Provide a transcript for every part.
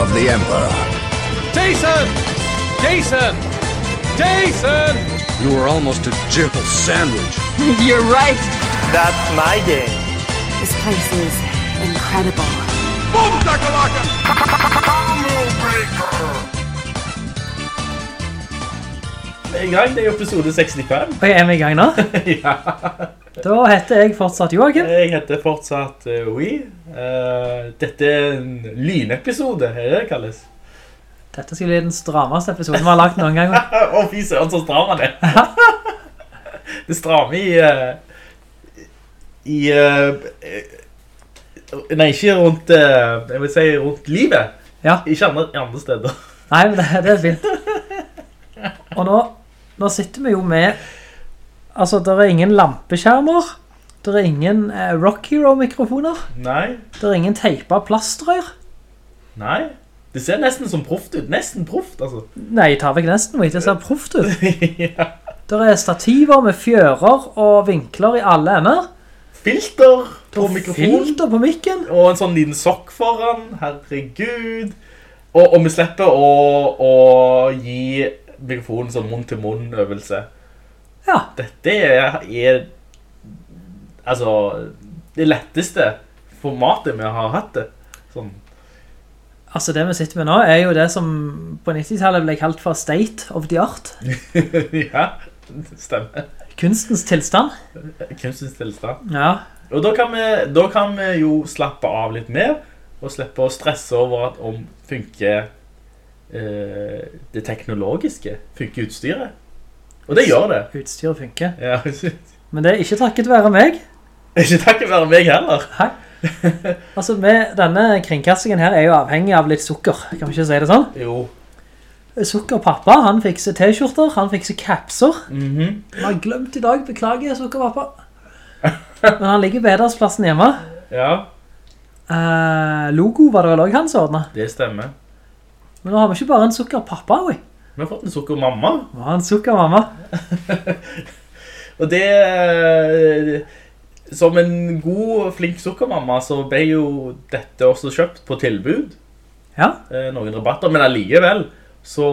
of the Emperor. Jason! Jason! Jason! You were almost a jibble sandwich. You're right. That's my game. This place is incredible. Vi er i gang, det er episode 65. Og er vi i gang nå? ja. Da heter jeg fortsatt Joachim. Jeg heter fortsatt uh, We. Uh, dette er en lynepisode, er det det kalles? Dette skal bli den strammeste episoden vi har lagt noen gang. Å, fy søren, så strammer er. det strammer i... Uh, I... eh, nei, ikke rundt... eh, jeg vil si rundt livet. Ja, Ikke andre, andre steder. nei, men det, det er fint. Og nå, nå sitter vi jo med... Altså, det er ingen lampeskjermer. Det er ingen eh, Rock Hero-mikrofoner. Nei, Det er ingen teipa plastrør. nei. Det ser nesten som proft ut. Nesten proft, altså. Nei, ta vekk nesten, det ser proft ut. ja. Det er stativer med fjører og vinkler i alle ender. Filter på mikrofonen. Filter på mikken. Og en sånn liten sokk foran. Herregud. Og, og vi slipper å, å gi mikrofonen sånn munn-til-munn-øvelse. Ja, Dette er, er altså det letteste formatet vi har hatt det. Sånn. altså det vi sitter med nå er jo det som på 90-tallet ble kalt for state of the art. ja, det stemmer. Kunstens tilstand. Kunstens tilstand. Ja, Og da kan, vi, da kan vi jo slappe av litt mer, og slippe å stresse over at om funker eh, det teknologiske, funker utstyret. Og det gjør det. utstyret funker. Ja, Men det er ikke takket være meg. ikke takket være meg heller. Nei. Altså, med denne kringkastingen her er jo avhengig av litt sukker. Kan vi ikke si det sånn? Jo. Sukkerpappa, han fikser t-skjorter, han fikser kapser. Mm -hmm. Han har glemt i dag, beklager sukkerpappa. Men han ligger på hedersplassen hjemme. Ja, Eh, logo var det vel også han som ordnet. det stemmer. Men nå har vi ikke bare en sukkerpappa, oi. Vi har fått en sukkermamma. Vi har en sukkermamma. Og det eh, Som en god, flink sukkermamma så ble jo dette også kjøpt på tilbud. Ja, eh, Noen rabatter, men alligevel så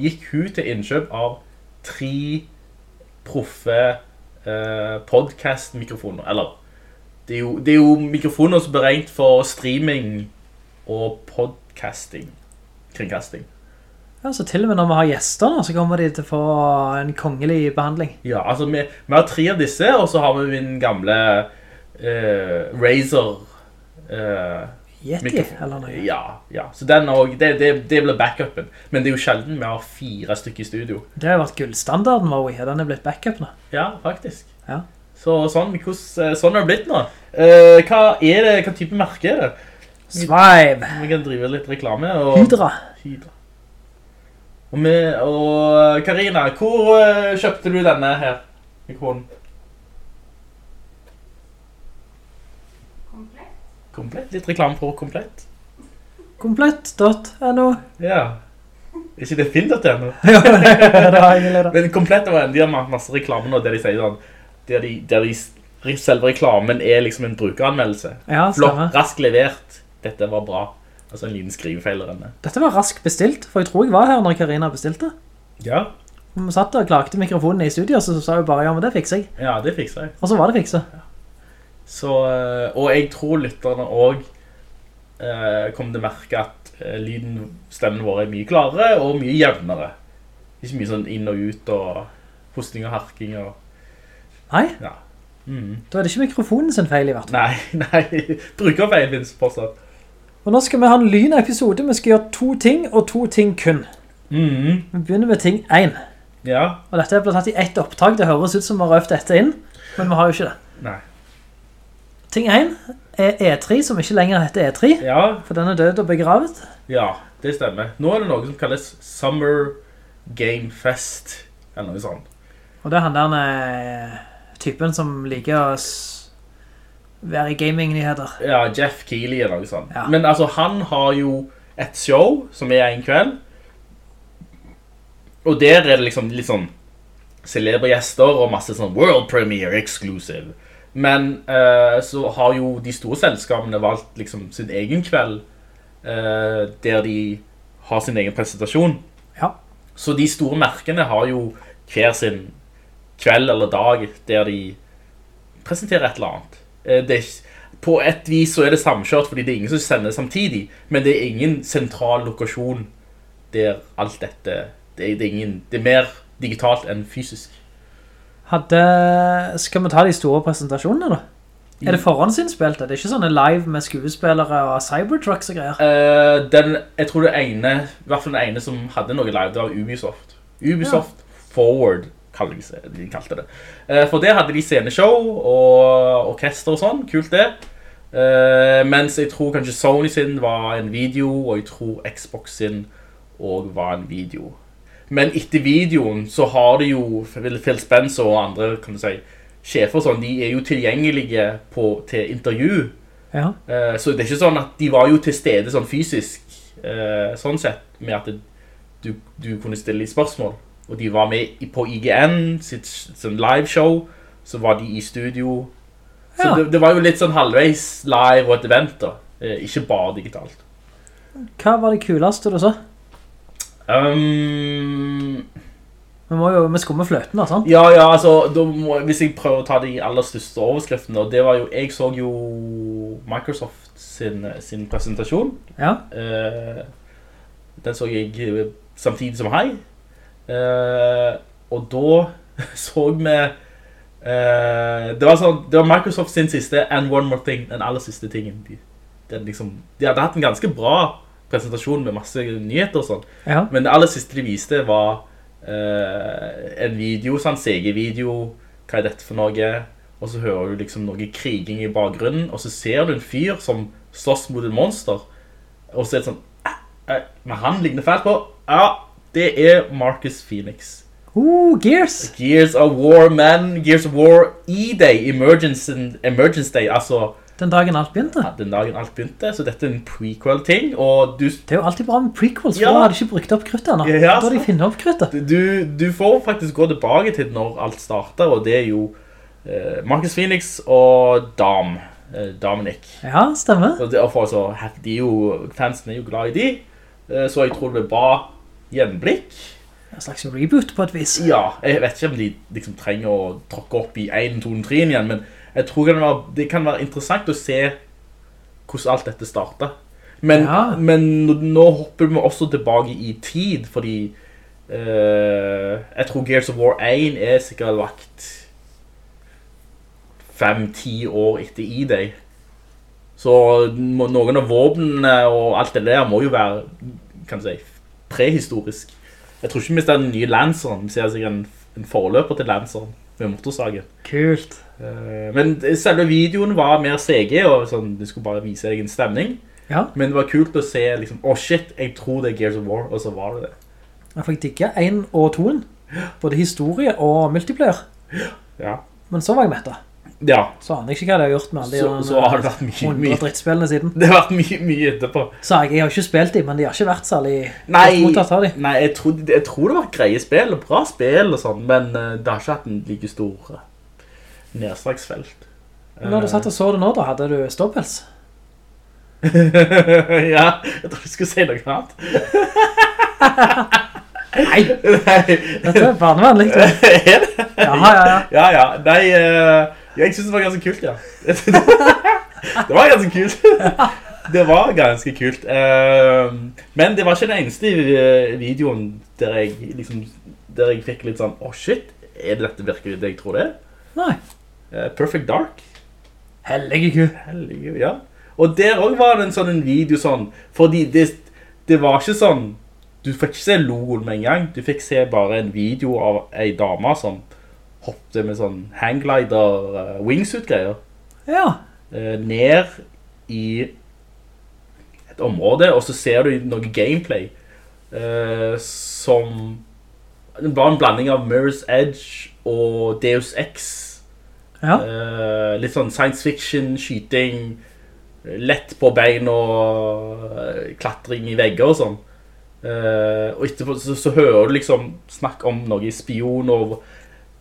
gikk hun til innkjøp av tre proffe eh, podcast-mikrofoner. Eller, det er, jo, det er jo mikrofoner som er beregnet for streaming og podcasting. Kringkasting. Ja så til og med når vi har gjester nå, så kommer de til å få en kongelig behandling. Ja, altså vi, vi har tre av disse, og så har vi min gamle uh, Razer uh, Yeti, mikrofon. eller noe. Ja, ja. Så den også, det, det, det blir backupen. Men det er jo sjelden vi har fire stykker i studio. Det har jo vært gullstandarden vår, og den er blitt backup nå. Ja, faktisk. Ja. Så sånn, hvordan, eh, sånn er det blitt nå. Uh, hva er det, hva type merke er det? Svive. Vi kan drive litt reklame. Og, Hydra. Hydra. Og, Karina, hvor eh, kjøpte du denne her? Mikrofonen? Komplett? Litt reklame for komplett. Komplett.no. Ja. Ikke det finn.no? Ja, det har jeg gledet. Men komplett var en, de har masse reklame nå, der de sier sånn, der, de, der de, selve reklamen er liksom en brukeranmeldelse. Ja, Flott, raskt levert. Dette var bra. Altså en liten skrivefeil eller inne. Dette var raskt bestilt, for jeg tror jeg var her når Karina bestilte. Ja, Vi satt og klagte mikrofonen i studio, så sa hun bare, ja, men det fikser jeg. ja, det fikser jeg. Og så var det fikset. Så, eh, og jeg tror lytterne også eh, kommer til å merke at eh, lyden, stemmen vår er mye klarere og mye jevnere. Ikke mye sånn inn og ut og hosting og harking og... Nei, Ja. Mm. da er det ikke mikrofonen sin feil i hvert fall. Nei, nei. Brukerfeil finnes fortsatt. Og nå skal vi ha en lynepisode. Vi skal gjøre to ting, og to ting kun. Mm. Vi begynner med ting 1. Ja. Og dette er blant tatt i ett opptak. Det høres ut som vi har røft dette inn, men vi har jo ikke det. Nei. Ting 1 er E3, som ikke lenger heter E3, Ja, for den er død og begravet. ja, det stemmer. Nå er det noe som kalles Summer Game Fest, eller noe sånt. Og det er han der eh, typen som liker å være gaming-nyheter. Ja, Jeff Keighley eller noe sånt. Ja. Men altså, han har jo et show som er en kveld. Og der er det liksom litt sånn celebre gjester og masse sånn World Premiere Exclusive. Men uh, så har jo de store selskapene valgt liksom sin egen kveld uh, der de har sin egen presentasjon. Ja. Så de store merkene har jo hver sin kveld eller dag der de presenterer et eller annet. Eh, Det er, på et vis så er det samkjørt fordi det er ingen som sender samtidig, men det er ingen sentral lokasjon der alt dette, det er, det er, ingen, det er mer digitalt enn fysisk. Hadde, skal vi ta de store presentasjonene da? Er det forhåndsinnspilte? Det er ikke sånne live med skuespillere og cybertrucks og greier. Uh, den, jeg tror det ene, i hvert fall den ene som hadde noe live, det var Ubisoft. Ubisoft Forward, kaller de, de kalte det. Eh, for der hadde de sceneshow og orkester og sånn, kult det. Eh, mens jeg tror kanskje Sony sin var en video, og jeg tror Xbox sin også var en video. Men etter videoen så har det jo Phil Spencer og andre kan du si, sjefer og sånn, de er jo tilgjengelige på, til intervju. Ja. Eh, Så det er ikke sånn at de var jo til stede sånn fysisk, sånn sett, med at du, du kunne stille spørsmål. Og de var med på IGN, sitt sånn liveshow, så var de i studio. Så Ja. det, det var jo litt sånn halvveis live og et event da, eh, ikke bare digitalt. Hva var det kuleste du så? Um, Vi må jo, med skummer fløten da, sant? ja, ja, altså, må, hvis jeg prøver å ta de aller største overskriftene, og det var jo, jeg så jo Microsoft sin, sin presentasjon, Ja. Uh, den så jeg eh, samtidig som hei. Eh, og da så vi eh, det, var sånn, det var Microsoft sin siste And One More Thing, den aller siste tingen. De, liksom, de hadde hatt en ganske bra presentasjon med masse nyheter og sånn. Ja. Men det aller siste de viste var eh, en video, sånn CG-video. Hva er dette for noe? Og så hører du liksom noe kriging i bakgrunnen, og så ser du en fyr som slåss mot en monster. Og så er det sånn Men han ligner fælt på. Ja, det er Marcus Phoenix. Uh, Gears! Gears of War, man. Gears of War E-Day. Emergence, Emergence Day. Altså Den dagen alt begynte. ja, den dagen alt begynte. Så dette er en prequel-ting. Og du Det er jo alltid bra med prequels, for Ja. da har de ikke brukt opp kruttet nå. Ja, da har de finnet opp kruttet. du, du får faktisk gå tilbake til når alt starter, og det er jo eh, Marcus Phoenix og Dam. eh, Dominic. Ja, stemmer. Og det, og for, så, de jo, fansen er jo glad i de, eh, så jeg tror det blir bra gjenblikk. En slags reboot på et vis. Ja, jeg vet ikke om de liksom trenger å tråkke opp i 1, 2, 3 igjen, men jeg tror det kan være, det kan være interessant å se hvordan alt dette startet. Men, Ja. men nå, hopper vi også tilbake i tid, fordi uh, jeg tror Gears of War 1 er sikkert lagt 5-10 år etter E-Day. Så noen av våpnene og alt det der må jo være, kan du si, prehistorisk. Jeg tror ikke vi ser den nye Lanceren. Vi ser sikkert en, en forløper til Lanceren med motorsagen. Kult. Eh, Men selve videoen var mer CG, og sånn, det skulle bare vise deg en stemning. Ja, Men det var kult å se, liksom, å shit, jeg tror det er Gears of War, og så var det det. jeg fikk digge 1 og 2 Både historie og multiplayer. Ja. Men så var jeg mettet. Ja, Så aner jeg ikke hva det har gjort med alle de så, så har det vært mye, 100 mye, drittspillene siden. det har vært mye, mye etterpå. Så jeg, jeg har ikke spilt dem, men de har ikke vært særlig Nei, mottatt av de. nei jeg, tror, jeg tror det var greie spill, og bra spill og sånn, men eh, det har ikke hatt en like stor eh, nedslagsfelt. Når du satt og så det nå da, hadde du ståpels? ja, jeg tror du skulle si noe annet. Nei, Nei. dette er barnevennlig. Er det? Ja, ja, ja. Ja, ja. Nei, eh, jeg synes det var ganske kult, ja. det var ganske kult. Det var ganske kult. Eh, men det var ikke den eneste videoen der jeg, liksom, der jeg fikk litt sånn, åh shit, er det dette virkelig det jeg tror det er? Nei, Eh, Perfect Dark. hellige Gud. Hellige, ja. Og der også var det en sånn en video sånn, fordi det, det var ikke sånn, du fikk ikke se logoen med en gang, du fikk se bare en video av en dame som hoppte med sånn hangglider uh, wingsuit-greier. Ja, eh, ned i et område, og så ser du noe gameplay eh, som var en blanding av Mirror's Edge og Deus Ex. Ja. Eh, litt sånn science fiction, skyting, lett på bein og eh, klatring i vegger og sånn. Eh, og etterpå så, så hører du liksom snakk om noe spion og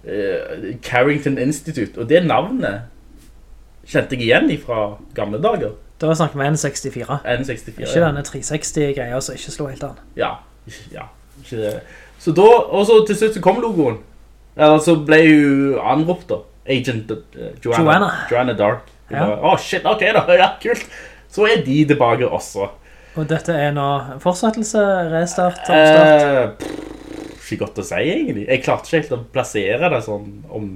eh, Carrington Institute, og det navnet kjente jeg igjen fra gamle dager. Da var snakket med N64. N64. Ikke denne 360-greia som ikke slo helt an. Ja, ja, ikke det. Så da, og så til slutt så kom logoen. Eller så ble hun anropt da. Agent uh, Joanna. Joanna. Joanna Dark. Hun Ja. bare, Åh, shit, ok da, ja, kult. Så er de tilbake også. Og dette er nå en fortsettelse, restart, oppstart. Eh, ikke godt å si egentlig. Jeg klarte ikke helt å plassere det sånn om,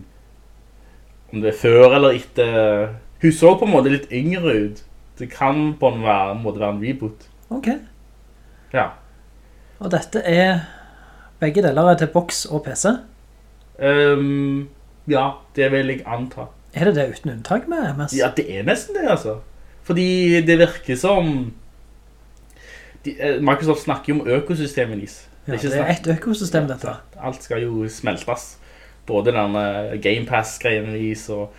om det er før eller etter. Hun så på en måte litt yngre ut. Det kan på en måte være en reboot. Ok. Ja. Og dette er begge deler er til boks og PC. Um, ja, det vil jeg anta. Er det det uten unntak med MS? Ja, det er nesten det, altså. Fordi det virker som... Eh, Microsoft snakker jo om økosystemet deres. Ja, det er et økosystem dette. Alt skal jo smeltes. Både denne Game Pass-greien vis og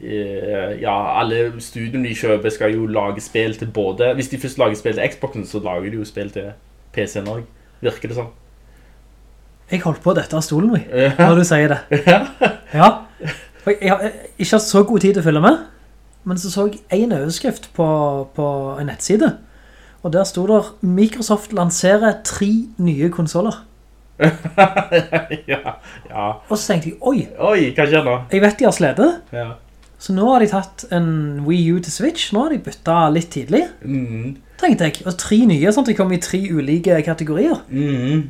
eh, ja, alle studiene de kjøper skal jo lage spill til både Hvis de først lager spill til Xboxen, så lager de jo spill til PC-en også. Virker det sånn? Jeg holdt på å dette av stolen min, Ja. når du sier det. Ja. Jeg har ikke hatt så god tid til å følge med, men så så jeg en overskrift på, på en nettside, og der stod der Microsoft lanserer tre nye konsoler. ja, ja. Og så tenkte jeg, oi, Oi, hva skjer nå? jeg vet de har sledet, Ja. så nå har de tatt en Wii U til Switch, nå har de byttet litt tidlig, Mm, tenkte jeg, og tre nye, sånn at de kom i tre ulike kategorier. mm.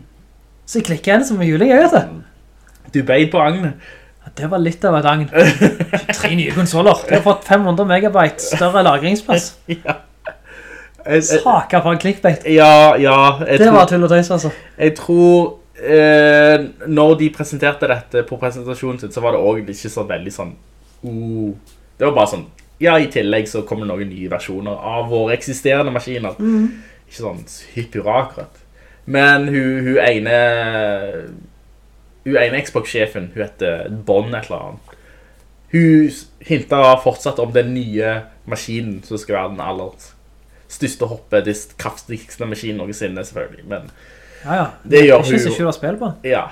Så jeg klikket en som er juling, jeg vet det. Du beid på agnet. Ja, Det var litt av et agn. Tre nye konsoler. De har fått 500 megabyte større lagringsplass. Jeg- jeg- på en clickbait. Ja, ja. Det var tull og tøys, altså. jeg tror eh, når de presenterte dette på presentasjonen sin, så var det også ikke så veldig sånn uh, Det var bare sånn Ja, i tillegg så kommer det noen nye versjoner av våre eksisterende maskiner. Ikke sånn hypp hurra akkurat. Men hun, hun ene Hun ene Xbox-sjefen, hun heter Bonn et eller annet. Hun hintet fortsatt om den nye maskinen som skal være den aller største hoppet, det kraftigste maskinen noensinne, selvfølgelig. Men Ja, ja. Det gjør hun Det jo. ikke du har spill på. ja,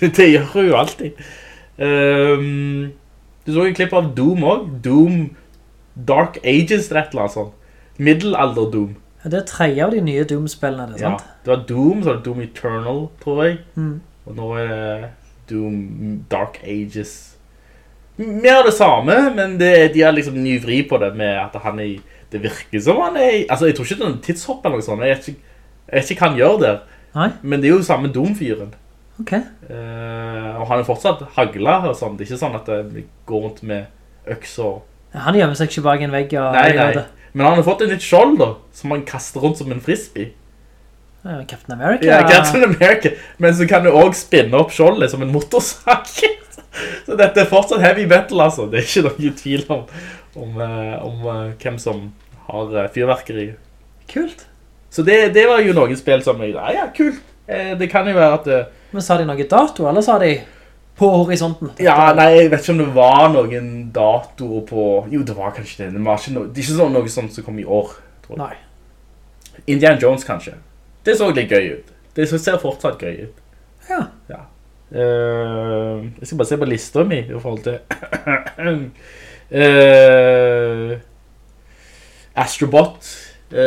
det gjør hun jo alltid. Um, du så en klipp av Doom også. Doom Dark Ages, et eller annet sånt. Middelalder Doom. Ja, Det er tre av de nye Doom-spillene, det er Ja, det var Doom, så var det Doom Eternal, tror jeg. Mm. Og nå er det Doom Dark Ages. Mer av det samme, men det, de har liksom ny vri på det med at han er, det virker som han er, altså jeg tror ikke det er en tidshopp eller noe sånt, jeg vet ikke, jeg vet ikke hva han gjør der, Nei? men det er jo samme domfyren. Ok. Eh, og han er fortsatt hagla og sånn, det er ikke sånn at det går rundt med øks og... Ja, Han gjemmer seg ikke bak en vegg og Nei, nei, men han har fått en litt skjold da, som han kaster rundt som en frisbee. Captain America. Ja, Captain America. Men så kan du også spinne opp skjoldet som en motorsak. så dette er fortsatt heavy metal, altså. Det er ikke noe tvil om, om, eh, om eh, hvem som har eh, fyrverkeri. Kult. Så det, det var jo noen spill som jeg, ja, ja, kult. Det kan jo være at, Men sa de noen dato, eller sa de på horisonten? ja, nei, jeg vet ikke om det var noen datoer på, jo, det var kanskje det. Det, var ikke noe, det er ikke sånn noe sånt som kom i år, tror jeg. Nei. Indiana Jones, kanskje. Det så litt gøy ut. Det ser fortsatt gøy ut. Ja. Ja. Uh, jeg skal bare se på lista mi i forhold til Eh, Astrobot. Uh,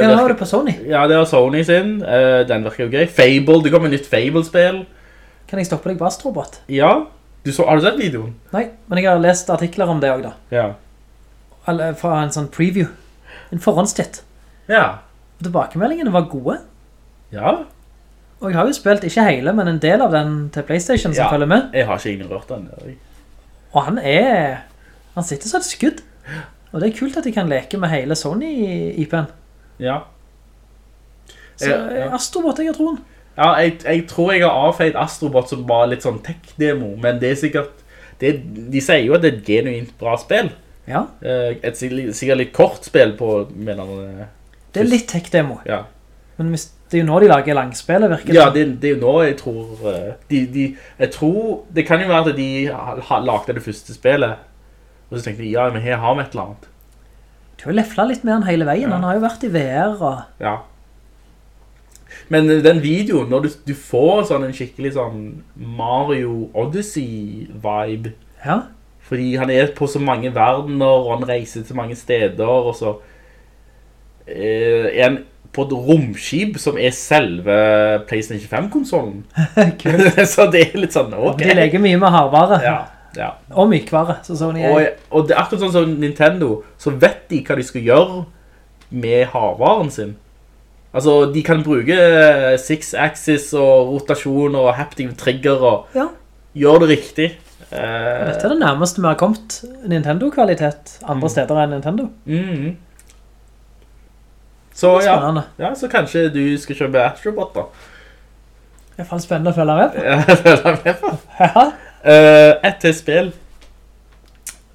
Ja, har du på Sony. ja, det har Sony sin. Uh, den virker jo gøy. Fable, det kommer nytt Fable-spill. Kan jeg stoppe deg på Astrobot? Ja, du så, har du sett videoen? Nei, men jeg har lest artikler om det også da. Ja. Eller fra en sånn preview. En forhåndstitt. Ja. Tilbakemeldingene var gode. Ja, Og jeg har jo spilt ikke hele, men en del av den til Playstation som Ja. følger med. jeg har ikke ignorert den. jeg. Og han er... Han sitter så et skudd. Og det er kult at de kan leke med hele Sony-IP-en. Ja. Så Ja, eh, Astrobot, jeg har troen. Ja, jeg, jeg tror jeg har avfeit Astrobot som bare litt sånn tech-demo, men det er sikkert, det, de sier jo at det er et genuint bra spill. Ja, Eh, Et sikkert litt kort spill på, mener jeg. det er litt tech-demo. Ja. Men hvis, det er jo nå de lager langspillet, virker det Ja, det, det er jo nå jeg tror eh, de, de, Jeg tror Det kan jo være at de lagde det første spillet, og så tenkte jeg, ja, men her har vi et eller annet. Du har lefla litt med han hele veien. Ja. Han har jo vært i VR og Ja. Men eh, den videoen, når du, du får sånn en skikkelig sånn Mario Odyssey-vibe, Ja, fordi han er på så mange verdener, og han reiser til mange steder, og så eh, er han på et romskip som er selve PlayStation 5-konsolen. så det er litt sånn, ok. De leker mye med hardvare. Ja, ja. Og mykvare, som Sony er. Og, og det er akkurat sånn som Nintendo, så vet de hva de skal gjøre med havvaren sin. Altså, de kan bruke six-axis og rotasjon og haptic trigger og Ja. gjøre det riktig. Eh, Dette er det nærmeste vi har kommet Nintendo-kvalitet Mm. andre steder enn Nintendo. Mm. Så ja, ja, så kanskje du skal kjøpe Astrobot da. I hvert fall spennende å følge med på. Ja, det er med på. Ja. Eh, et til spill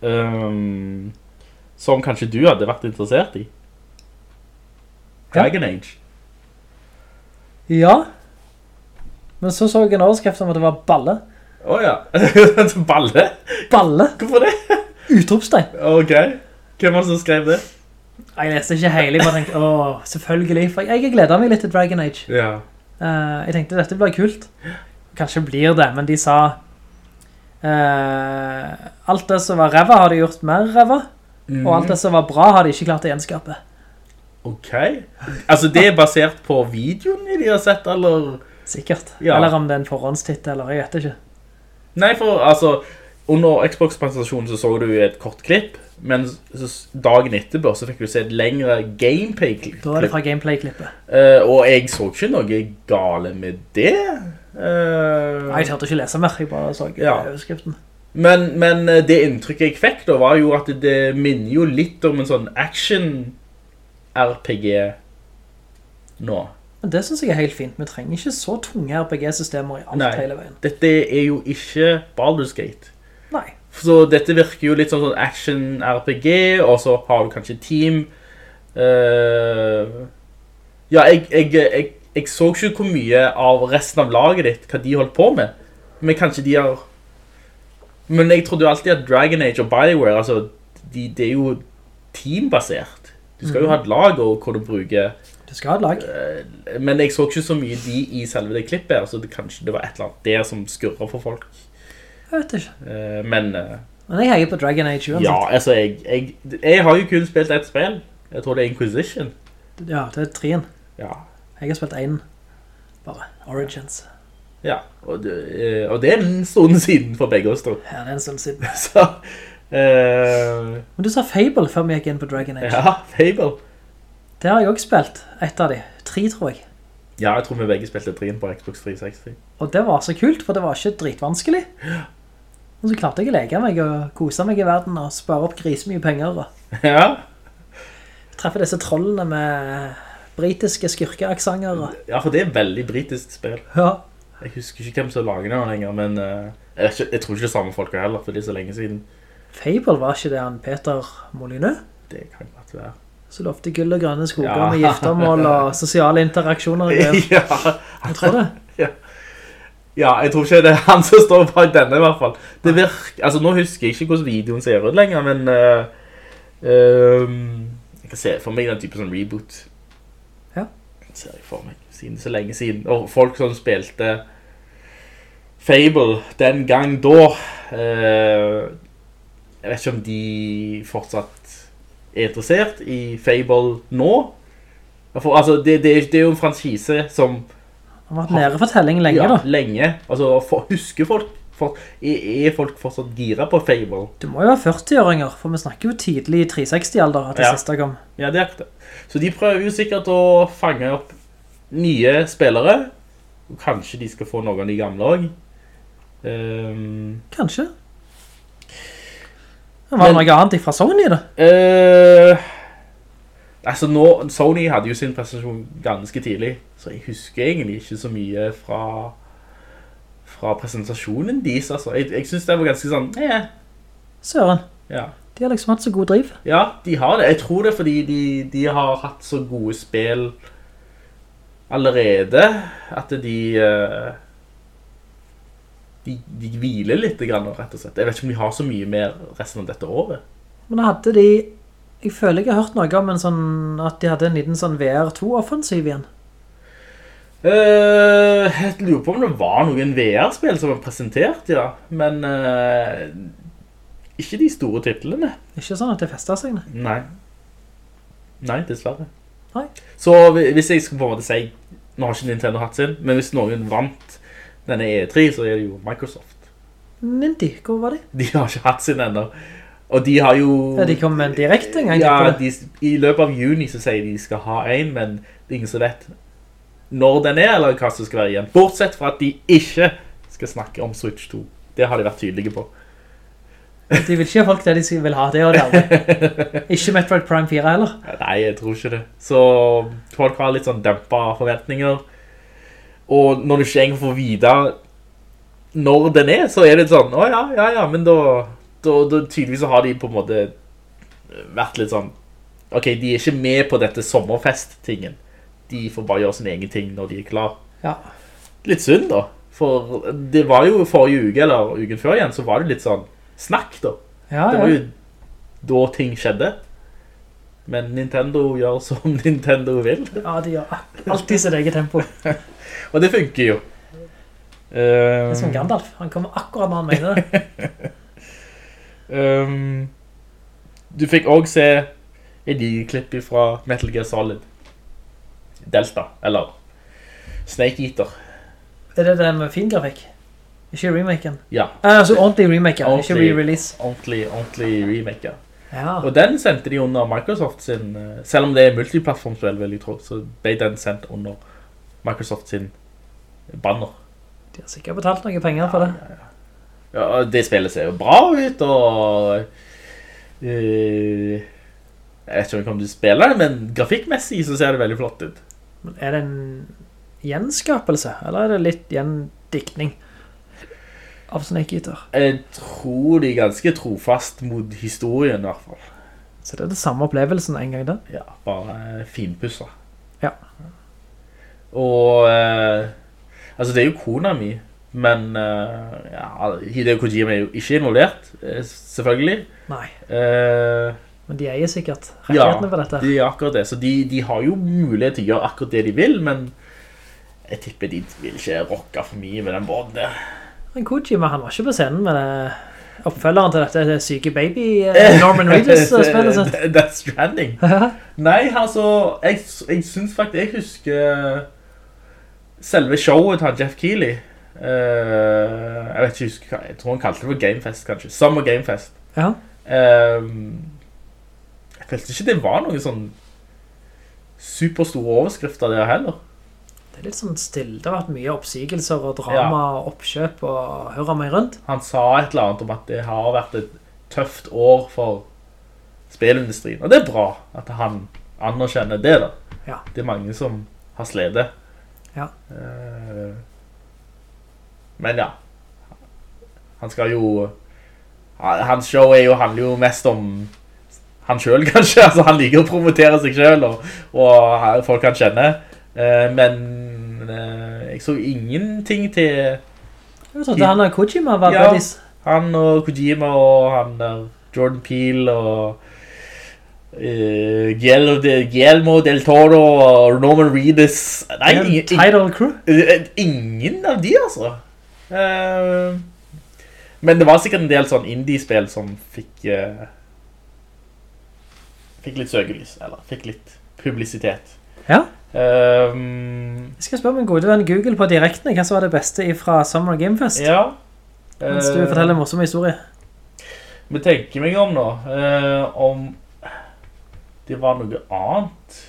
um, som kanskje du hadde vært interessert i. Ja. Dragon Age. ja. Men så så jeg en overskrift om at det var balle. Åja, balle? Balle? Hvorfor det? Utropstein. Ok, hvem var det som skrev det? Jeg leste ikke hele, jeg bare tenkte, åh, selvfølgelig. For jeg gleder meg litt til Dragon Age. Ja. Uh, jeg tenkte dette blir kult. Kanskje blir det, men de sa eh, alt det som var ræva har de gjort mer ræva, og alt det som var bra har de ikke klart å gjenskape. Ok. Altså, det er basert på videoen de har sett, eller? Sikkert. Ja. Eller om det er en forhåndstitt, eller jeg vet ikke. Nei, for altså, under Xbox-presentasjonen så så du et kort klipp, men dagen etterpå så fikk du se et lengre gameplay-klipp. Da er det fra gameplay-klippet. Uh, og jeg så ikke noe gale med det. Eh, Nei, jeg tørte ikke lese mer, jeg bare så Ja. overskriften. men, men eh, det inntrykket jeg fikk da, var jo at det, det minner jo litt om en sånn action-RPG nå. Men det synes jeg er helt fint. Vi trenger ikke så tunge RPG-systemer i alt Nei. hele veien. Dette er jo ikke Baldur's Gate. Nei. Så dette virker jo litt sånn, sånn action-RPG, og så har du kanskje team. Uh, ja, jeg, jeg, jeg, jeg så ikke hvor mye av resten av laget ditt, hva de holdt på med. Men kanskje de har... Men jeg trodde jo alltid at Dragon Age og Bioware, altså, de, det er jo teambasert. Du skal jo ha et lag og hvor du bruker... Du skal ha et lag. Eh, Men jeg så ikke så mye de i selve det klippet altså så det, kanskje det var et eller annet der som skurrer for folk. Jeg vet ikke. Eh, Men... eh, Men jeg heier på Dragon Age uansett. ja, altså, jeg, jeg, jeg har jo kun spilt et spill. Jeg tror det er Inquisition. Ja, det er treen. Ja, Jeg har spilt en. Bare. Origins. ja. Og, det, eh, og det er en stund siden for begge oss, da. Ja, det er en stund siden. Så, uh... Men du sa Fable før vi gikk inn på Dragon Age. ja, Fable. Det har jeg også spilt. Et av de. Tre, tror jeg. Ja, jeg tror vi begge spilte trien på Xbox 360. Og det var så kult, for det var ikke dritvanskelig. Og så klarte jeg å leke meg og kose meg i verden og spare opp grismye penger. Og Ja, treffe disse trollene med britiske skurkeaksanger. ja, for det er veldig britisk spill. Ja. Jeg husker ikke hvem som lager det lenger, men eh, jeg, ikke, jeg tror ikke det er samme folk heller, for det er så lenge siden. Fable var ikke det han Peter Molyneux? Det kan godt være. Så lovte gull og grønne skoger Ja. med giftermål og sosiale interaksjoner. ja, Jeg tror det. Ja, jeg tror ikke det er han som står bak denne i hvert fall. Det virker, altså nå husker jeg ikke hvordan videoen ser ut lenger, men Uh, um, jeg kan se for meg den type sånn reboot. Ser jeg for meg, siden så lenge siden. Og folk som spilte Fable den gang da, eh, jeg vet ikke om de fortsatt er interessert i Fable nå. For, altså, det, det, det er jo en franskise som har vært nede for telling lenge, ja, da. lenge. Altså, for, husker folk for, er, folk fortsatt gira på Fable? Du må jo være 40-åringer, for vi snakker jo tidlig i 360-alder at det Ja. siste kom. Ja, det er akkurat det. Så de prøver jo sikkert å fange opp nye spillere. Og kanskje de skal få noen av de gamle også. Um, Kanskje. Det var Men- noe annet fra Sony, da. Uh, altså nå, Sony hadde jo sin presentasjon ganske tidlig, så jeg husker egentlig ikke så mye fra, fra presentasjonen deres. Altså. Jeg, jeg synes det var ganske sånn, eh, Søren. ja. De har liksom hatt så god driv. Ja, de har det. Jeg tror det er fordi de, de har hatt så gode spill allerede, at de, Uh, de, de hviler litt, rett og slett. Jeg vet ikke om de har så mye mer resten av dette året. Men hadde de... Jeg føler jeg har hørt noe om en sånn, at de hadde en liten sånn VR2-offensiv igjen. Eh, jeg lurer på om det var noen VR-spill som var presentert, ja. Men uh, ikke de store titlene. Ikke sånn at det festet seg, nei. Nei. Nei, dessverre. Nei. Så hvis jeg skulle på en måte si, nå har ikke Nintendo hatt sin, men hvis noen vant denne E3, så er det jo Microsoft. Ninty, hvor var de? De har ikke hatt sin enda. Og de har jo... Ja, de kom direkte en gang. Ja, de, i løpet av juni så sier de skal ha en, men det er ingen som vet når den er, eller hva som skal være igjen. Bortsett fra at de ikke skal snakke om Switch 2. Det har de vært tydelige på. De vil ikke ha folk det de vil ha, det gjør de aldri. ikke Metroid Prime 4 heller. Nei, jeg tror ikke det. Så folk har litt sånn dempet forventninger. Og når du ikke engang får vite når den er, så er det sånn, å ja, ja, ja, men da, da, da tydeligvis så har de på en måte vært litt sånn, ok, de er ikke med på dette sommerfest-tingen. De får bare gjøre sin egen ting når de er klar. Ja. Litt synd da, for det var jo forrige uke, eller uken før igjen, så var det litt sånn snakk da. Ja, Det var jo da ting skjedde. Men Nintendo gjør som Nintendo vil. Ja, de gjør alltid sitt eget tempo. Og det funker jo. Det er som Um, Gandalf. Han kommer akkurat når han mener det. um, du fikk også se en liten klipp fra Metal Gear Solid. Delta, eller Snake Eater. Er det den med fin grafikk? Ikke remaken? Ja, Eh, altså ordentlig remakeen, ikke re-release. ordentlig, ordentlig remake. ja. Ja. Og den sendte de under Microsoft sin, eh, selv om det er multiplattformspill, vil jeg tro, så ble den sendt under Microsoft sin banner. De har sikkert betalt noen penger for det. Ja, det spillet ser jo bra ut, og Uh, jeg vet ikke om jeg kommer til å spille det, men grafikkmessig så ser det veldig flott ut. Men er det en gjenskapelse, eller er det litt gjendiktning av Snake Eater? Jeg tror de er ganske trofast mot historien i hvert fall. Så det er det samme opplevelsen en gang da. Ja, bare finpusset. Ja. Og eh, altså det er jo kona mi, men eh, ja, Hideo Kojima er jo ikke involvert, eh, selvfølgelig. Nei, Eh, men de eier sikkert ja, rettighetene på dette. Ja, de akkurat det. Så de, de har jo mulighet til å gjøre akkurat det de vil, men jeg tipper de vil ikke rocka for mye med den båten der. Men Kojima, han var ikke på scenen med det oppfølgeren til dette det syke baby eh, Norman Reedus-spillet sitt. Death Stranding. Nei, altså, jeg, jeg synes faktisk, jeg husker selve showet til Jeff Keighley. Uh, jeg vet ikke, jeg tror han kalte det for Gamefest, kanskje. Summer Gamefest. Ja. Jeg følte ikke det var noen sånn superstore overskrifter der heller. Det er litt sånn stille. Det har vært mye oppsigelser og drama, oppkjøp og høre meg rundt. Han sa et eller annet om at det har vært et tøft år for spillindustrien. Og det er bra at han anerkjenner det da. Ja. Det er mange som har sledet. Ja. Eh, men ja. Han skal jo... Hans show er jo, handler jo mest om han selv kanskje. Altså han liker å promotere seg selv og, og folk kan kjenne. Eh, men eh, jeg så ingenting til Jeg trodde han og Kojima var Ja. buddies. han og Kojima og han der Jordan Peele og uh, Guillermo, de, Guillermo del Toro og Norman Reedus Nei, ingen, Tidal Crew. ingen, av de altså Uh, Men det var sikkert en del sånn indie-spill som fikk eh, Fikk litt søkelys Eller fikk litt publisitet Ja. Um, Jeg skal spørre min gode venn Google på direkten hva som var det beste fra Summer Game Fest. Ja Mens du Eh, forteller en morsom historie. Men tenker meg om nå uh, Om Det var noe annet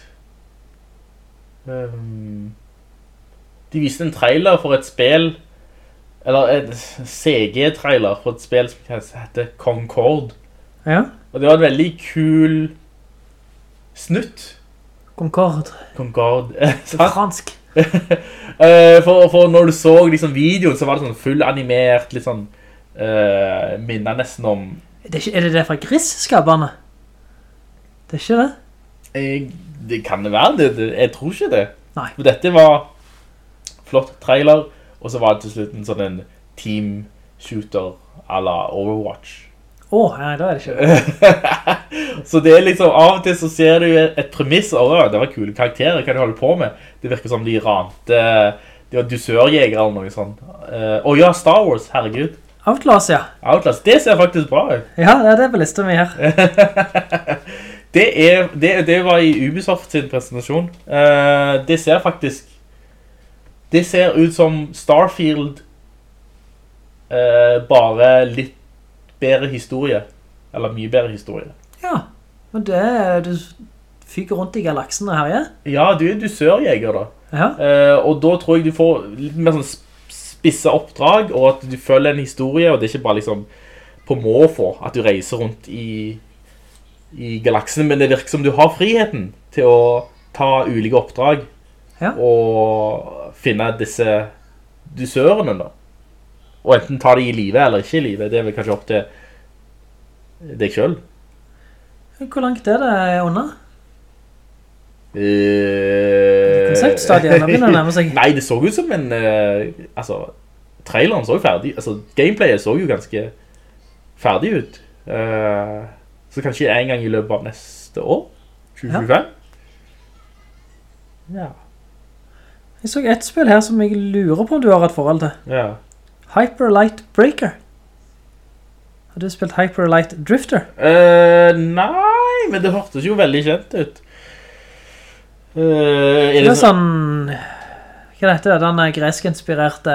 Um, De viste en trailer for et spill Eller en CG-trailer For et spill som heter Concord Ja. Og det var en veldig kul Snutt Concorde. Concorde. Det fransk. Eh, for, for når du så liksom videoen Så var det sånn fullanimert, Litt sånn uh, Minnet nesten om Det er, ikke, er det det fra Gris-skaperne? Det er ikke det? Jeg, det kan det være, det, det, jeg tror ikke det. Nei. For dette var flott trailer, og så var det til slutt en sånn en team shooter à la Overwatch. Åh, nei, da er det ikke det. Så det er liksom, av og til så ser du et premiss, og det var kule karakterer, hva de holder på med. Det virker som de rante, de var dusørjegere eller noe sånt. Åh Å ja, Star Wars, herregud. Outlast, ja. Outlast, det ser faktisk bra ut. Ja, det er det på lista mi her. Det, er, det, det var i Ubisoft sin presentasjon. Eh, det ser faktisk Det ser ut som Starfield eh, Bare litt bedre historie Eller mye bedre historie Ja, men det du fyker rundt i galaksene her, ja? Ja, du er dusørjeger da Ja, eh, Og da tror jeg du får litt mer sånn spisse oppdrag Og at du følger en historie Og det er ikke bare liksom på måfå At du reiser rundt i I galaksene, Men det virker som du har friheten Til å ta ulike oppdrag Ja. Og finne disse dusørene da Og enten ta de i livet eller ikke i livet, Det er vel kanskje opp til deg selv hvor langt er det unna? Eh, Konseptstadiet, da begynner det å nærme seg. Nei, det så ut som en uh, Altså, traileren så jo ferdig Altså, gameplayet så jo ganske Ferdig ut Uh, Så kanskje en gang i løpet av neste år 2025 Ja, Jeg så et spill her som jeg lurer på om du har et forhold til. ja. Hyper Light Breaker. Har du spilt Hyper Light Drifter? Uh, Nei, men det hørtes jo veldig kjent ut Uh, Er Det det er sånn. Hva heter det? Den er gresk-inspirerte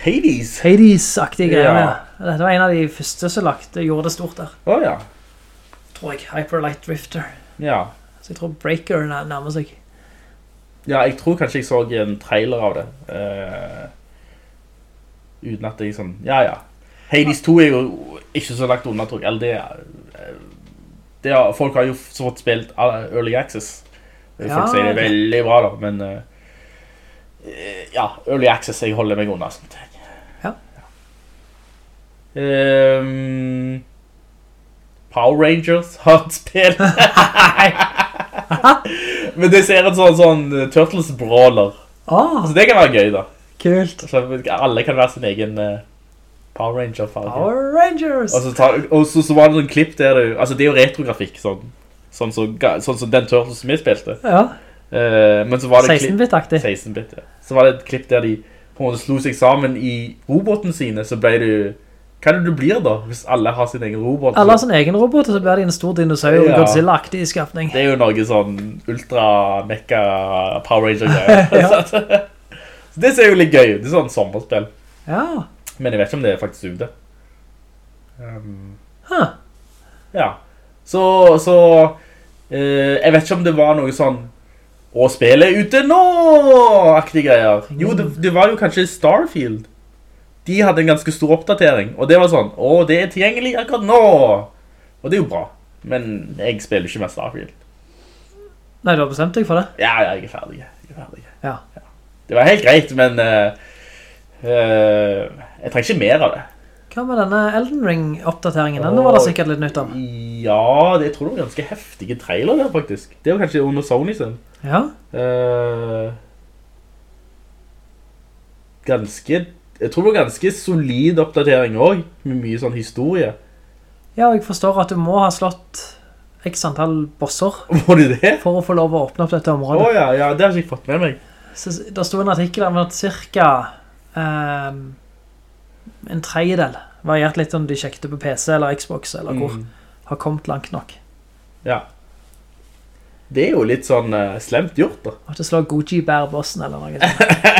Hades? Hades-aktige. Ja. Ja. Dette var en av de første som lagt, gjorde det stort der. Å ja, Tror jeg. Hyper Light Drifter. ja Så jeg tror Breaker nærmer seg. Ja, jeg tror kanskje jeg så en trailer av det. eh, uten at jeg sånn, ja, ja. Hades 2 er jo ikke så lagt unna, tror jeg. Eller det er... eh, Det er folk har jo så fått spilt eh, Early Access. Folk Ja, sier det er veldig bra da, men... eh, eh, ja, Early Access, jeg holder meg unna sånt. Ja. Um, Power Rangers har et spill. Men det ser en sånn, sånn eh, Turtles brawler. Ah. Så det kan være gøy da. Kult. Så alle kan være sin egen uh, Power Ranger farge. Power Rangers. Og, så, tar, og så, så var det en klipp der du, altså det er jo retrografikk, sånn, sånn, som sånn som den Turtles som vi spilte. Ja, Uh, men så var det 16-bit-aktig. 16-bit, ja. Så var det et klipp der de på en måte slo seg sammen i roboten sine, så ble du... Hva er det du blir da, hvis alle har sin egen robot? Alle har sin egen robot, og så blir de en stor dinosaur, Ja. Godzilla-aktig skapning. Det er jo noe sånn ultra-mekka Power Ranger-greier. så det ser jo litt gøy ut. Det er sånn sommerspill. Ja. Men jeg vet ikke om det er faktisk ute. Um, Huh. ja. Så, så uh, Jeg vet ikke om det var noe sånn Å, spillet er ute nå! Aktige greier. Jo, det, det var jo kanskje Starfield. De hadde en ganske stor oppdatering. Og det var sånn Å, det er tilgjengelig akkurat nå! Og det er jo bra. Men jeg spiller ikke med Starfield. Nei, du har bestemt deg for det? Ja, ja, jeg er ferdig. Jeg er ferdig. Ja. Det var helt greit, men eh, eh, jeg trenger ikke mer av det. Hva med denne Elden Ring-oppdateringen? Den var det sikkert litt nytt om. Ja, det, jeg tror det var ganske heftige trailer der, faktisk. Det var kanskje under Sony sin. Ja, Eh, ganske, jeg tror det var ganske solid oppdatering også, med mye sånn historie. ja, jeg forstår at du må ha slått x antall bosser Var det det? for å få lov å åpne opp dette området. området. oh, ja, det har jeg ikke fått med meg. Så det stod en artikkel om at cirka um, en tredjedel, variert litt om de sjekket på PC eller Xbox eller hvor, Mm. har kommet langt nok. Ja. Det er jo litt sånn uh, slemt gjort da. Måtte slå Gucci Bear-bossen eller noe sånt.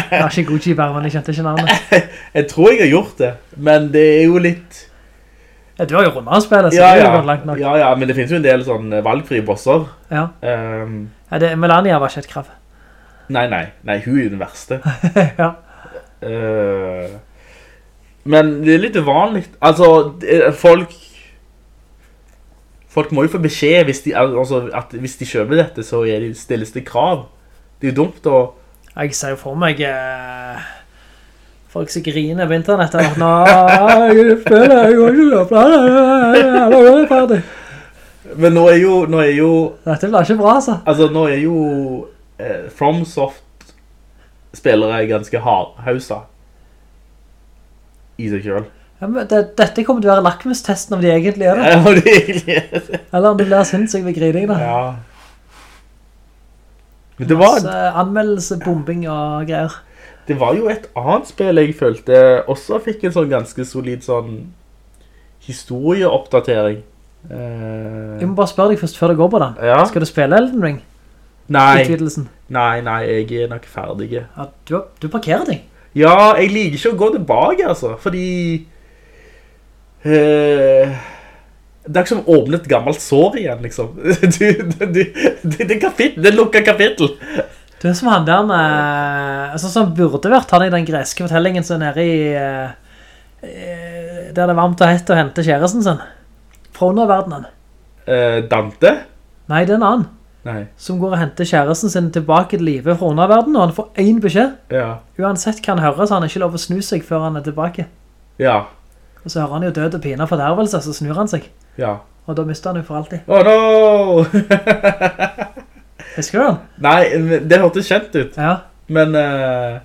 Det var ikke Gucci Bear, men jeg kjente ikke navnet. Jeg tror jeg har gjort det, men det er jo litt... Ja, du har jo rundet spillet, så Ja, det ja, har gått langt nok. ja, ja, men det finnes jo en del sånn eh, valgfrie bosser. Ja. Um... Ja, det, Melania var ikke et krav. Nei, nei, nei, hun er jo den verste. ja. Uh, men det er litt vanlig. Altså, folk Folk må jo få beskjed hvis de, altså, at hvis de kjøper dette, så er det, stilles det krav. Det er jo dumt å Jeg ser jo for meg Uh, folk som griner på internett. og, Nei, jeg føler jeg går ikke opp, da er ferdig. Men nå er jo, nå er jo, Dette blir ikke bra, altså. altså nå er jo eh, FromSoft spillere er ganske hardhausa i seg selv. Ja, men det, dette kommer til å være lakmustesten om de egentlig gjør det. Ja, om de egentlig gjør det. Eller om de blir sinnssykt ved grining, da. ja. Men det var, Masse anmeldelse, bombing og greier. det var jo et annet spill jeg følte også fikk en sånn ganske solid sånn historieoppdatering. Eh, Jeg må bare spørre deg først før det går på den. Ja. Skal du spille Elden Ring? Nei, Utvidelsen? nei, nei, jeg er nok ferdig. Ja, du, du parkerer ting. Ja, jeg liker ikke å gå tilbake, altså, fordi Uh, Det er ikke som å åpne et gammelt sår igjen, liksom. Det, er kapittel, det er lukket kapittel. Du er som han der med, altså, som burde vært han i den greske fortellingen som er nede i, eh, der det er varmt og hett å hente kjæresten sin. Fra underverdenen. Uh, Dante? Nei, det er en annen. Nei, Som går og henter kjæresten sin tilbake til livet fra underverdenen, og han får en beskjed. ja, Uansett hva han hører, så han han ikke lov å snu seg før han er tilbake. ja, Og så hører han jo død og pine og fordervelse, så snur han seg. ja. Og da mister han jo for alltid. Åh, no! Husker du han? Nei, det hørtes kjent ut, Ja. men uh,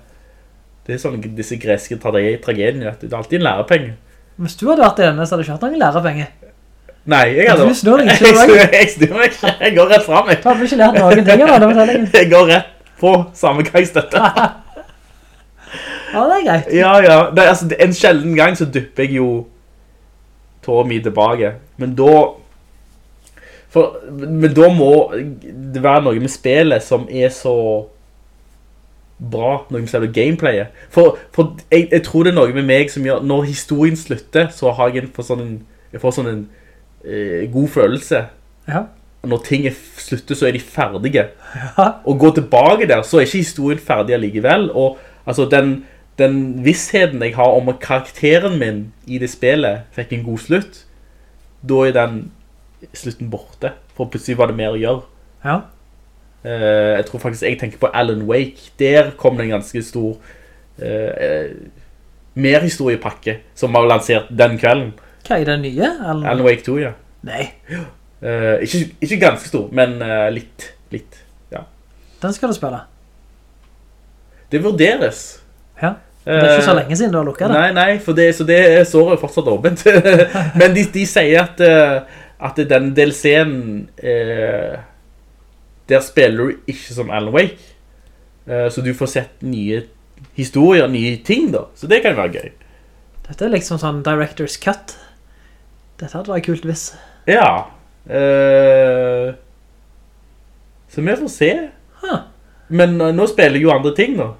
det er sånn disse greske trage- tragediene, vet du. Det er alltid en lærepenge. Hvis du hadde vært i denne, så hadde du ikke hatt noen lærepenger. Nei, jeg hadde... du snur ikke, Jeg snur, meg ikke. Jeg går rett frem, jeg. Du har ikke lært noen ting av. Jeg går rett på samme hva jeg støtter. Ja, det er greit. Ja, ja. Det, altså, en sjelden gang så dypper jeg jo tåret min tilbake. Men da... For, men da må det være noe med spillet som er så bra, noe med selve gameplayet. For, for jeg, jeg tror det er noe med meg som gjør, når historien slutter, så har jeg en, for sånn en, jeg får sånn en eh, god følelse. Ja. Når ting er sluttet slutter, så er de ferdige. Ja. Og gå tilbake der, så er ikke historien ferdig allikevel. Og altså, den, den vissheten jeg har om at karakteren min i det spillet fikk en god slutt, da er den slutten borte. For plutselig var det mer å gjøre. Ja. Uh, jeg tror faktisk jeg tenker på Alan Wake. Der kom det en ganske stor uh, uh, mer historiepakke som var lansert den kvelden. Hva er det nye? Alan, Alan Wake 2, ja. Nei, Uh, ikke, ikke ganske stor, men uh, litt, litt. Ja. den skal du spille. Det vurderes. Ja. Det er ikke så Eh, lenge siden du har lukket det. Nei, nei, for det, så det såret er fortsatt åpent. Men de, de sier at, at den DLC-en uh, Der spiller du ikke som Alan Wake. Så du får sett nye historier, nye ting, da. Så det kan være gøy. Dette er liksom sånn director's cut. Dette hadde vært kult hvis. Ja. Uh, så vi får se. Huh. Men uh, nå spiller jo andre ting, da.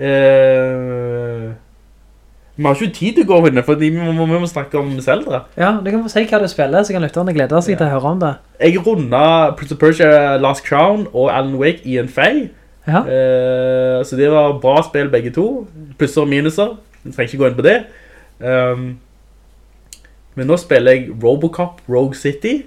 Uh, vi har ikke tid til å gå over fordi for vi må, vi må snakke om Zelda. Ja, du kan få si hva du spiller, så kan lytterne glede seg til å høre om det. Jeg rundet Prince of Persia Last Crown og Alan Wake i en fei. Ja. Så det var bra spill begge to. Plusser og minuser. Vi trenger ikke gå inn på det. Um, men nå spiller jeg Robocop Rogue City.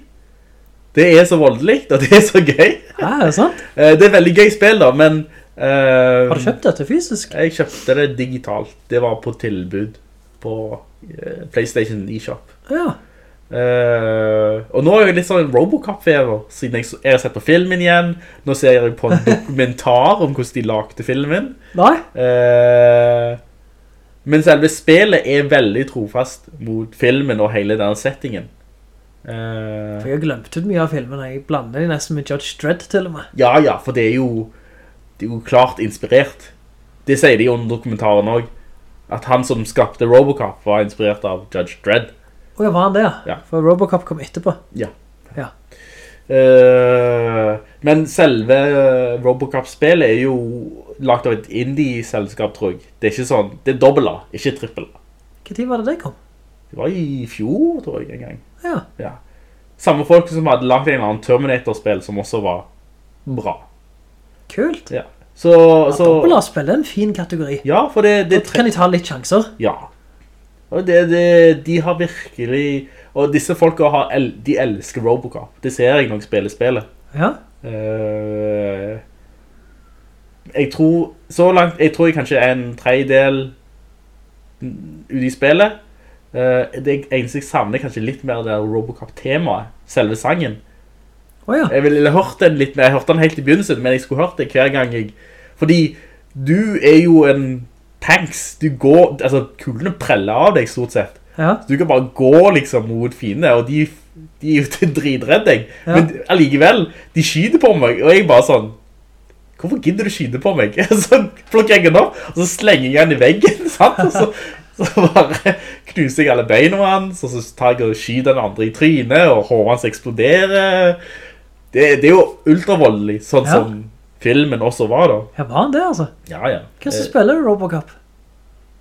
Det er så voldelig, og det er så gøy. Ja, er det sant? Eh, det er veldig gøy spill da, men... Uh, Har du kjøpt dette fysisk? Jeg kjøpte det digitalt. Det var på tilbud på uh, PlayStation eShop. Ja. Uh, og nå er jeg litt sånn Robocop-fever, siden jeg, jeg har sett på filmen igjen. Nå ser jeg på en dokumentar om hvordan de lagde filmen. Nei? Men selve spillet er veldig trofast mot filmen og hele den settingen. Uh, For jeg har glemt ut mye av filmen. Jeg blander de nesten med Judge Dredd til og med. ja, ja, for det er jo, det er jo klart inspirert. Det sier de under dokumentaren også. At han som skapte Robocop var inspirert av Judge Dredd. Åja, var han det? Ja. For Robocop kom etterpå. Ja. Ja. Uh, men selve Robocop-spillet er jo lagt av et indie-selskap, tror jeg. Det er ikke sånn, det er dobbelt A, ikke trippel A. Hvilken var det det kom? Det var i fjor, tror jeg, en gang. Ja. Ja. Samme folk som hadde lagt en annen Terminator-spill som også var bra. Kult. Ja. Så, så Dobbelt-A-spill er en fin kategori. Ja, for det, det kan de ta litt sjanser. Ja. Og det, det, de har virkelig Og disse folka har De elsker Robocop. Det ser jeg når jeg spiller spillet. Ja. Eh, jeg tror Så langt Jeg tror jeg kanskje er en tredjedel ute i spillet. Eh, det eneste jeg savner kanskje litt mer det Robocop-temaet, selve sangen. Åja, Jeg ville hørt den litt mer, jeg hørte den helt i begynnelsen, men jeg skulle hørt det hver gang jeg... Fordi du er jo en tanks, du går, altså kulene preller av deg stort sett. ja. Du kan bare gå liksom mot fiendene, og de, de er jo dritredde deg. Ja. Men allikevel, de skyter på meg, og jeg bare sånn, hvorfor gidder du skyte på meg? Så plukker jeg den opp, og så slenger jeg den i veggen, sant? Og så, så bare knuser jeg alle beina hans, og så tar jeg og skyter den andre i trynet, og håret hans eksploderer. Det, det er jo ultravoldelig, sånn Ja. som filmen også var da. Ja, var han det, altså? Ja, ja. Hva som spiller Robocop?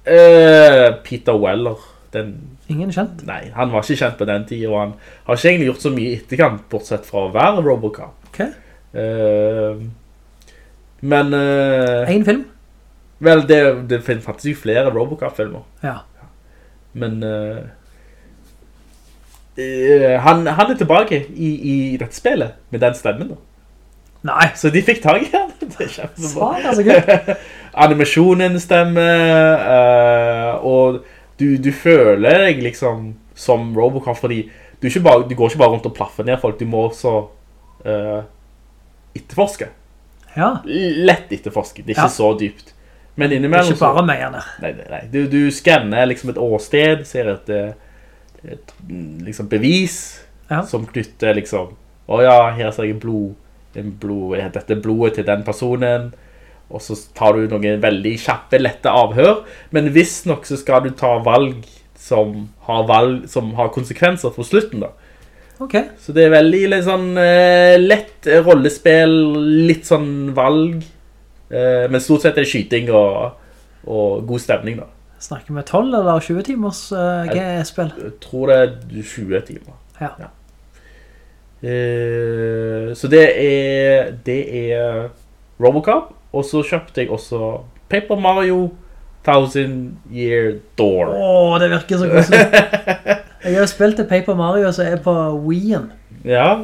Eh, Peter Weller, den Ingen kjent. Nei, han var ikke kjent på den tiden, og han har ikke egentlig gjort så mye etterkant, bortsett fra å være Robocop. Ok. Eh, men, Uh, En film? vel, det, det finnes faktisk flere Robocop-filmer, Ja. men eh, eh, han, han er tilbake i, i dette spillet, med den stemmen da. Nei. Så de fikk tag i han. Det er kjempebra. Svar, altså, gud. Animasjonen stemmer, uh, og du, du føler deg liksom som Robocop, fordi du, ikke bare, du går ikke bare rundt og plaffer ned folk, du må også uh, etterforske. Ja. Lett etterforsket, det er ikke så dypt. Men Det er innimellom ikke bare meg, Anne. Nei, nei, nei. Du, du skanner liksom et årsted, ser et, et, et mm, liksom bevis Ja. som knytter liksom, å ja, her ser jeg blod, en blod, eh, dette er blodet til den personen, og så tar du noen veldig kjappe, lette avhør, men hvis nok så skal du ta valg som har, valg, som har konsekvenser for slutten da. Ok. Så det er veldig litt sånn uh, lett rollespill, litt sånn valg, Uh, men stort sett er det skyting og, og god stemning da. Snakker vi 12 eller 20 timers uh, G-spill? Jeg tror det er 20 timer. Ja. Eh, så det er, det er Robocop, og så kjøpte jeg også Paper Mario Thousand Year Door. Åh, det virker så koselig. Jeg har spilt til Paper Mario som er på Wii-en, Ja,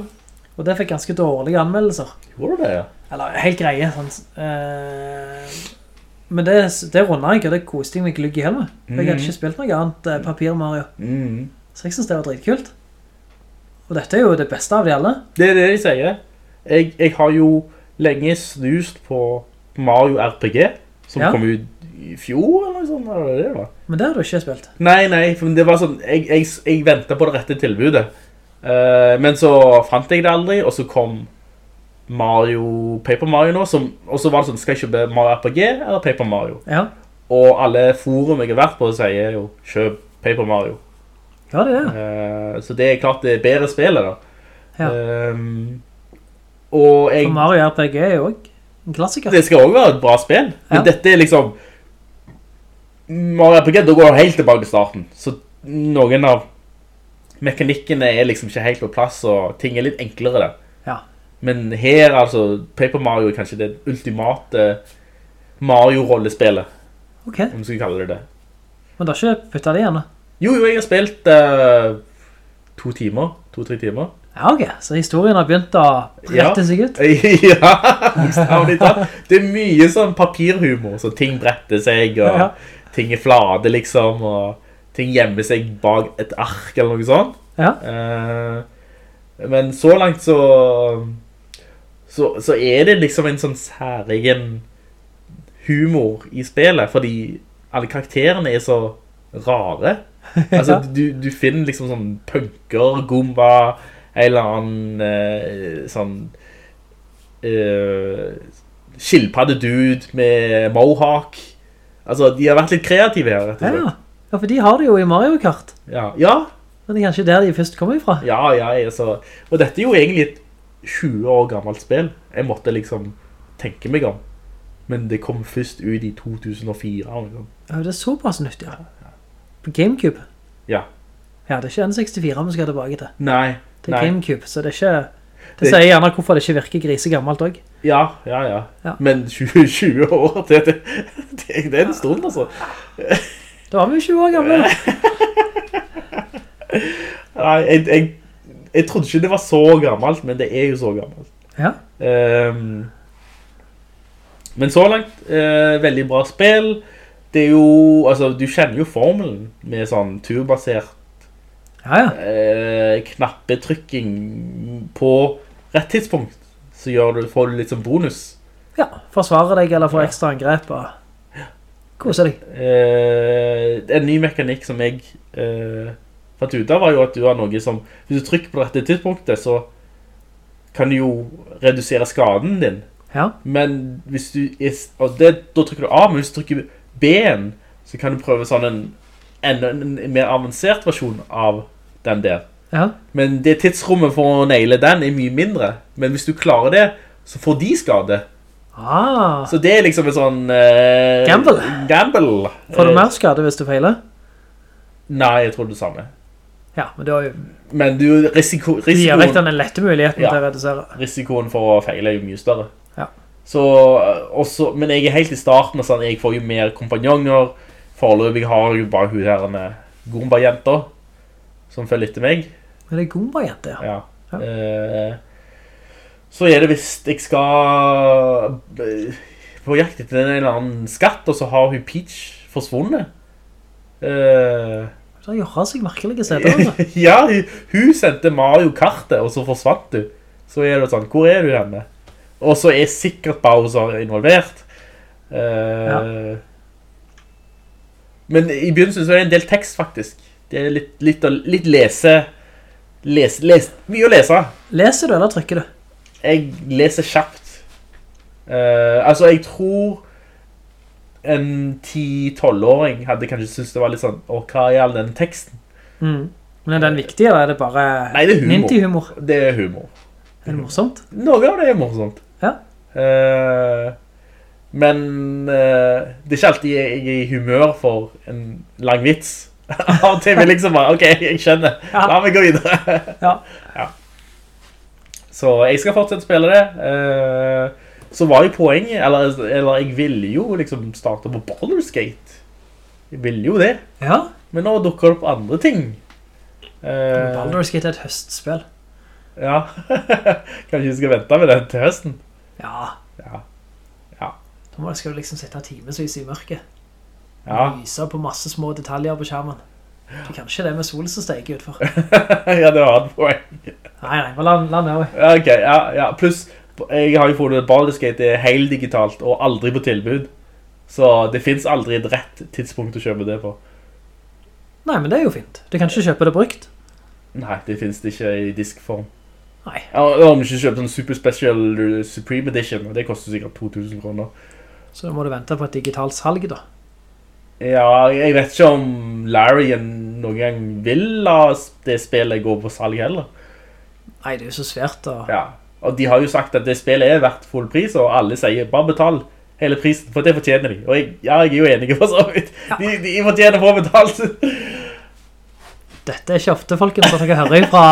og det fikk ganske dårlige anmeldelser. gjorde det, ja. Eller helt greie, sånn. Uh, men det, det rundet jeg, og det koste jeg meg lykke i hjel med. For Jeg hadde ikke spilt noe annet eh, Papir Mario. Mm. Så jeg synes det var dritkult. Og dette er jo det beste av de alle. Det er det de sier. Jeg, jeg har jo lenge snust på Mario RPG, som Ja. kom ut i fjor, eller noe sånt, eller det det var. Men det har du ikke spilt. Nei, nei, for det var sånn, jeg, jeg, jeg ventet på det rette tilbudet. Uh, men så fant jeg det aldri, og så kom Mario, Paper Mario nå, som, og så var det sånn, skal jeg kjøpe Mario RPG eller Paper Mario? Ja, Og alle forum jeg har vært på sier jo, kjøp Paper Mario. ja det er det. Eh, så det er klart det er bedre spillet da. Ja. Og jeg, For Mario RPG er jo også en klassiker. det skal også være et bra spill, men Ja. dette er liksom Mario RPG, da går helt tilbake til starten. Så noen av mekanikkene er liksom ikke helt på plass, og ting er litt enklere der. Ja. Men her, altså, Paper Mario er kanskje det ultimate Mario-rollespillet, Ok, om du skal kalle det det. men du har ikke puttet det igjen da? Jo, jo, jeg har spilt uh, to timer, to-tre timer. Ja, ok. Så historien har begynt å rette seg ut. ja. Det er mye sånn papirhumor, så ting bretter seg, og Ja. ting er flade, liksom, og ting gjemmer seg bak et ark, eller noe sånt. Ja, Eh, men så langt så, så, så er det liksom en sånn særegen humor i spillet, fordi alle karakterene er så rare. Altså, du, du finner liksom sånn punker, gomba, en eller annen eh, sånn uh, skilpadde-dude med mohawk. Altså, de har vært litt kreative her, rett og ja. slett. Ja, for de har det jo i Mario Kart. Ja, ja, Men det er kanskje der de først kommer ifra. ja, ja altså. Og dette er jo egentlig et 20 år gammelt spill. Jeg måtte liksom tenke meg om. Men det kom først ut i 2004. eller. Ja, det er såpass nytt, ja. På Gamecube. Ja. Ja, det er ikke N64 vi skal tilbake til. Nei, Er nei. Gamecube, så det er ikke... Det, Det- sier gjerne hvorfor det ikke virker grisegammelt også. Ja, ja, ja. Ja. Men 20, 20 år, det, det, det, er en stund, altså. Da var vi jo 20 år gamle. Nei, jeg, jeg, jeg trodde ikke det var så gammelt, men det er jo så gammelt. Ja, Um, men så langt, uh, veldig bra spill. det er jo, altså, du kjenner jo formelen med sånn turbasert Ja, ja. eh, knappetrykking på rett tidspunkt, så gjør du, får du litt sånn bonus. Ja, forsvare deg eller få ekstra angrep og koser deg. Eh, en ny mekanikk som jeg eh, fant ut av var jo at du har noe som, hvis du trykker på rette tidspunktet, så kan du jo redusere skaden din. Ja, Men hvis du, og det, da trykker du A, men hvis du trykker B-en, så kan du prøve sånn en, en, en mer avansert versjon av den der. ja. Men det tidsrommet for å naile den er mye mindre. Men hvis du klarer det, så får de skade. Ah, Så det er liksom en sånn... Uh, Gamble. Gamble. får du Eh, mer skade hvis du feiler? Nei, jeg tror det samme. Ja, men jo... Men du, risiko, du gir den lette muligheten Ja. til å redusere. risikoen for å feile er jo mye større. Ja. Så, eh, også, men jeg er helt i starten, sånn, jeg får jo mer kompanjonger. Foreløpig har jeg jo bare hun her, denne Gomba-jenta som følger etter meg. Men det er Goomba-jente, ja. Ja. Ja. Eh, så er det hvis jeg skal eh, på jakt etter en eller annen skatt, og så har hun Peach forsvunnet. Uh, Så gjør seg merkelige steder, altså. ja, hun, hun sendte Mario-kartet, og så forsvant du. Så er det sånn, hvor er du henne? Og så er sikkert Bowser involvert. Eh, Men i begynnelsen så er det en del tekst, faktisk. Det er litt, litt, litt lese, lese, lese, mye å lese. Leser du, eller trykker du? Jeg leser kjapt. Uh, altså, jeg tror en 10-12-åring hadde kanskje syntes det var litt sånn, åh, hva er all den teksten? Mm. Men er den viktig, eller er det bare Nei, det er humor. Det er humor. Er det morsomt? Noe av det er morsomt. Ja. Eh, men uh, det er ikke alltid jeg er i humør for en lang vits. Av og til vil liksom bare, ok, jeg skjønner. La meg gå videre. Ja. Så jeg skal fortsette å spille det. Uh, så var jo poenget, eller, eller jeg ville jo liksom starte på Baldur's Gate. Jeg ville jo det. Ja. Men nå dukker det opp andre ting. Uh, Baldur's Gate er et høstspill. ja. Kanskje vi skal vente med den til høsten? Ja. Da skal du liksom sitte timesvis i mørket. Ja. Lyse på masse små detaljer på skjermen. Du kan ikke det med sol som steker utfor. ja, det var et poeng. Nei, nei, la, la være. Ja, ok, ja, ja. Pluss, jeg har jo funnet at Baldur's Gate er digitalt og aldri på tilbud. Så det finnes aldri et rett tidspunkt å kjøpe det på. Nei, men det er jo fint. Du kan ikke kjøpe det brukt. Nei, det finnes det ikke i diskform. Nei. Ja, om du ikke kjøper sånn Super Special Supreme Edition, det koster sikkert 2000 kroner. Så da må du vente på et digitalt salg da. Ja, jeg vet ikke om Larry noen gang vil la det spillet gå på salg heller. Nei, det er jo så svært da. Ja, og de har jo sagt at det spillet er verdt full pris, og alle sier bare betal hele prisen, for det fortjener de. Og jeg, ja, jeg er jo enig for så vidt. De, de fortjener å betale. Dette er ikke ofte, folkens, at dere hører fra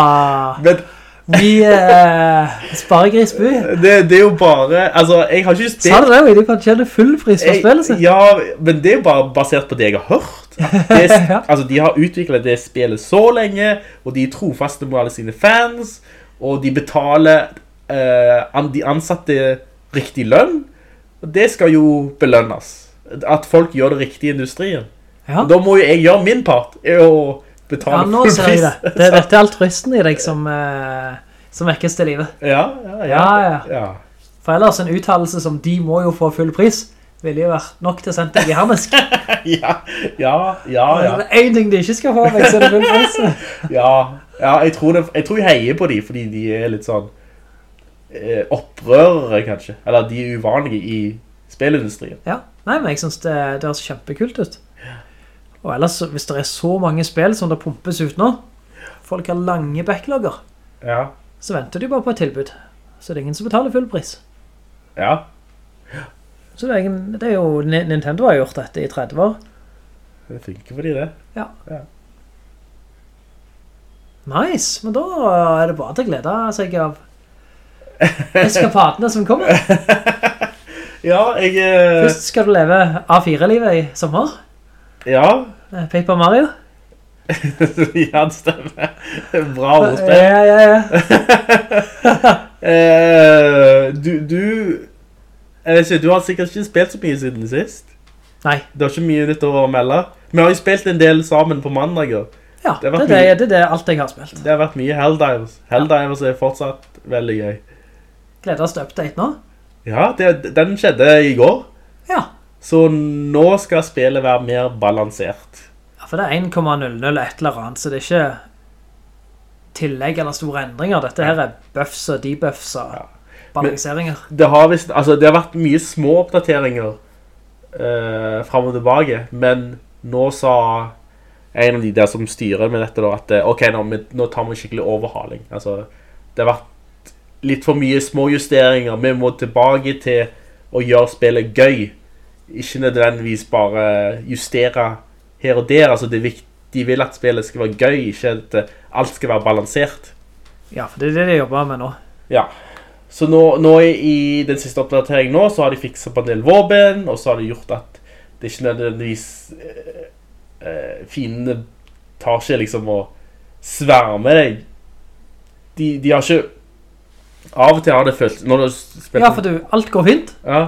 Men vi eh, Sparegrisby. det, det er jo bare, altså, jeg har ikke spilt... Sa du det, jo? Du kan kjenne full pris for Jeg- Ja, men det er jo bare basert på det jeg har hørt. Det Ja. altså, de har utviklet det spillet så lenge, og de er trofaste med alle sine fans, og de betaler eh, de ansatte riktig lønn, og det skal jo belønnes. At folk gjør det riktig i industrien. Ja. Og da må jo jeg gjøre min part, er å Ja, nå ser pris. jeg det. det dette er altruisten i deg som, eh, som vekkes til livet. Ja, ja, ja. For ellers en uttalelse som de må jo få full pris, ville jo vært nok til å sende deg i hermesk. Ja, ja, ja, ja. Det er en ting de ikke skal få, men så er det full pris. Ja, ja jeg, tror det, jeg tror jeg heier på de fordi de er litt sånn eh, opprørere, kanskje. Eller de er uvanlige i spillindustrien. Ja, nei, men jeg synes det, det høres kjempekult ut. Og ellers, hvis det er så mange spill som det pumpes ut nå, folk har lange backlogger, Ja, så venter de bare på et tilbud. Så det er ingen som betaler full pris. ja. Så det er, ingen, det er jo, Nintendo har gjort dette i 30 år. Det funker for de det. Ja. Ja. Nice, men da er det bare til å glede seg av eskapadene som kommer. Ja, jeg... eh, Først skal du leve A4-livet i sommer. Ja, Paper Mario. ja, det stemmer. Bra ordspill. Ja, ja, ja. Eh, du, du... Jeg vet ikke, du har sikkert ikke spilt så mye siden sist. Nei. Det er ikke mye nytt å melde. Vi har jo spilt en del sammen på mandager. Ja, Det det, er det, det er alt jeg har spilt. Det har vært mye Helldivers. Helldivers er fortsatt veldig gøy. Gleder oss til update nå. Ja, det, den skjedde i går. Ja. Så nå skal spillet være mer balansert. Ja, for det er 1,00 et eller annet, så det er ikke tillegg eller store endringer. Dette her er buffs og debuffs og balanseringer. Det har, vist, altså, det har vært mye små oppdateringer eh, frem og tilbake, men nå sa en av de der som styrer med dette da, at eh, ok, nå, nå tar vi skikkelig overhaling. Altså, det har vært litt for mye små justeringer. Vi må tilbake til å gjøre spillet gøy. Ikke nødvendigvis bare justere her og der. Altså, det viktig, de vil at spillet skal være gøy, ikke at eh, alt skal være balansert. Ja, for det er det de jobber med nå. Ja. Så nå, nå i den siste oppdateringen nå, så har de fikset på en del våpen, og så har de gjort at det ikke nødvendigvis øh, fiendene tar ikke liksom å sverme deg. De, de har ikke Av og til har det følt Ja, for du, alt går fint, ja,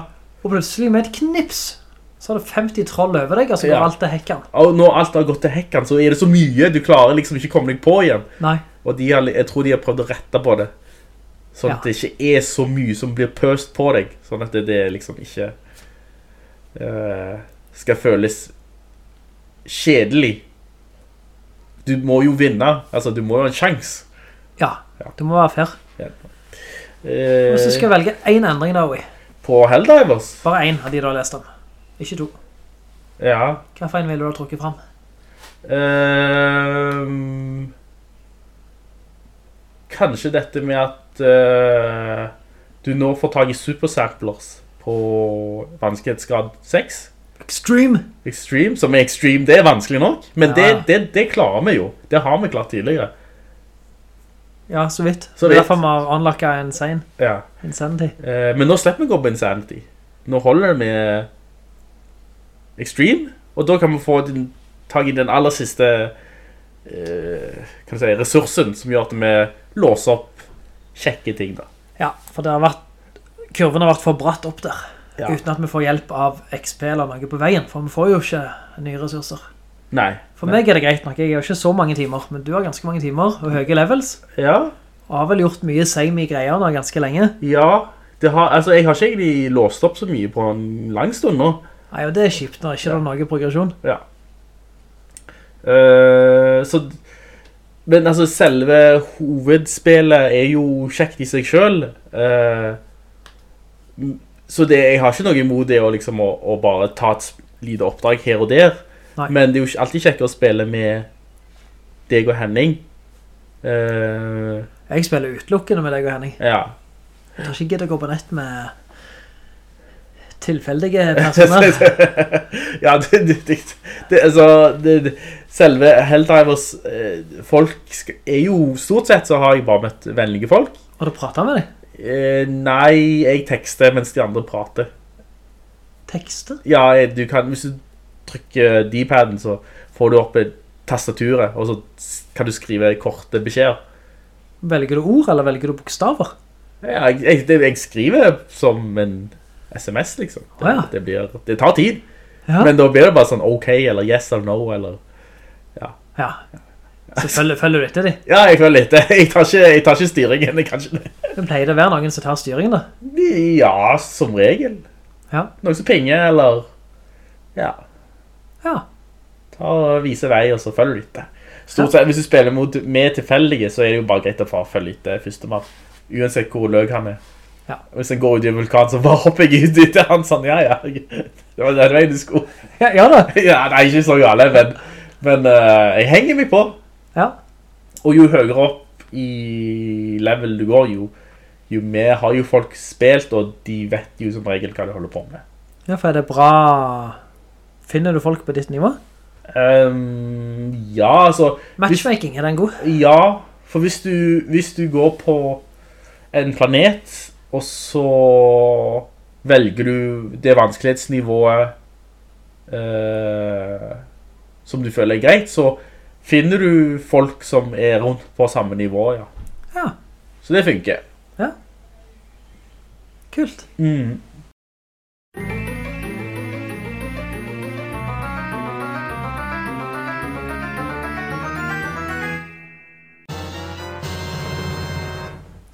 og plutselig med et knips, så har du 50 troll over deg, og så går Ja. alt til hekken. og når alt har gått til hekken, så er det så mye. Du klarer liksom ikke å komme deg på igjen. Nei. Og har, jeg tror de har prøvd å rette på det. Sånn Ja. at det ikke er så mye som blir pøst på deg. Sånn at det, det liksom ikke uh, skal føles kjedelig. Du må jo vinne. Altså, du må jo ha en sjans. Ja, du må være fair. Eh, Og så skal jeg velge en endring da, Oi. På Helldivers. Bare en av de du har lest om. Ikke to. Ja. Hva for en vil du ha trukket frem? Ehm, kanskje dette med at uh, du nå får tag i supersamplers på vanskelighetsgrad 6. Extreme. Extreme, som er extreme, det er vanskelig nok. Men Ja. det, det, det klarer vi jo. Det har vi klart tidligere. Ja, så vidt. Så det er vidt. derfor vi har en insane. Ja. Insanity. Eh, men nå slipper vi å gå på Insanity. Nå holder vi Extreme, og da kan vi få din, tag i den aller siste eh, kan si, ressursen som gjør at vi låser opp kjekke ting. da. Ja, for det har vært, kurven har vært for bratt opp der. Ja. Uten at vi får hjelp av XP eller noe på veien, for vi får jo ikke nye ressurser. Nei. For meg er det greit nok, jeg har ikke så mange timer, men du har ganske mange timer og høye levels, Ja, og har vel gjort mye semi-greier nå ganske lenge. ja det har, altså, jeg har ikke egentlig låst opp så mye på en lang stund nå. Nei, og det er kjipt når ikke det er noe progresjon. Ja. Uh, så Men altså, selve hovedspillet er jo kjekt i seg sjøl. så det, jeg har ikke noe imot det å, liksom, å, å bare ta et lite oppdrag her og der. Nei. Men det er jo alltid kjekkere å spille med deg og Henning. Uh, Jeg spiller utelukkende med deg og Henning. ja. Jeg tar ikke gitt å gå på nett med tilfeldige personer. ja, det, det, det, det, altså, det, selve Helldivers eh, folk er jo, stort sett så har jeg bare møtt vennlige folk. Har du pratet med dem? Eh, nei, jeg tekster mens de andre prater. Tekster? Ja, eh, du kan, hvis du trykker D-paden, så får du opp et tastaturet, og så kan du skrive korte beskjeder. Velger du ord, eller velger du bokstaver? Ja, jeg, jeg, jeg skriver som en SMS, liksom. Det, Å, ja. det, blir, det tar tid. Ja. Men da blir det bare sånn ok, eller yes eller no, eller... Ja. Så følger, følger du etter de. Ja, jeg følger etter. Jeg tar ikke, jeg tar ikke styringen, jeg kan ikke det. Det pleier det å være noen som tar styringen da. Ja, som regel. Ja. Noen som penger, eller... Ja, Ja. ta og vise vei, og så følg det. Stort sett, hvis du spiller mot med tilfeldige, så er det jo bare greit å få følge første mann. Uansett hvor løg han er. Ja. Hvis han går ut i en vulkan, så bare hopper jeg ut etter han sånn, ja, ja. Det var den veien du skulle. Ja, ja da. Ja, nei, ikke så gale, men, men uh, jeg henger meg på. Ja. Og jo høyere opp i level du går, jo, jo mer har jo folk spilt, og de vet jo som regel hva de holder på med. Ja, for er det bra... Finner du folk på ditt nivå? Um, ja, altså... hvis- er den god? Ja, for hvis du, hvis du går på en planet, og så velger du det vanskelighetsnivået uh, som du føler er greit, så finner du folk som er rundt på samme nivå, ja. Ja. Så det funker. Ja. Kult. Mm.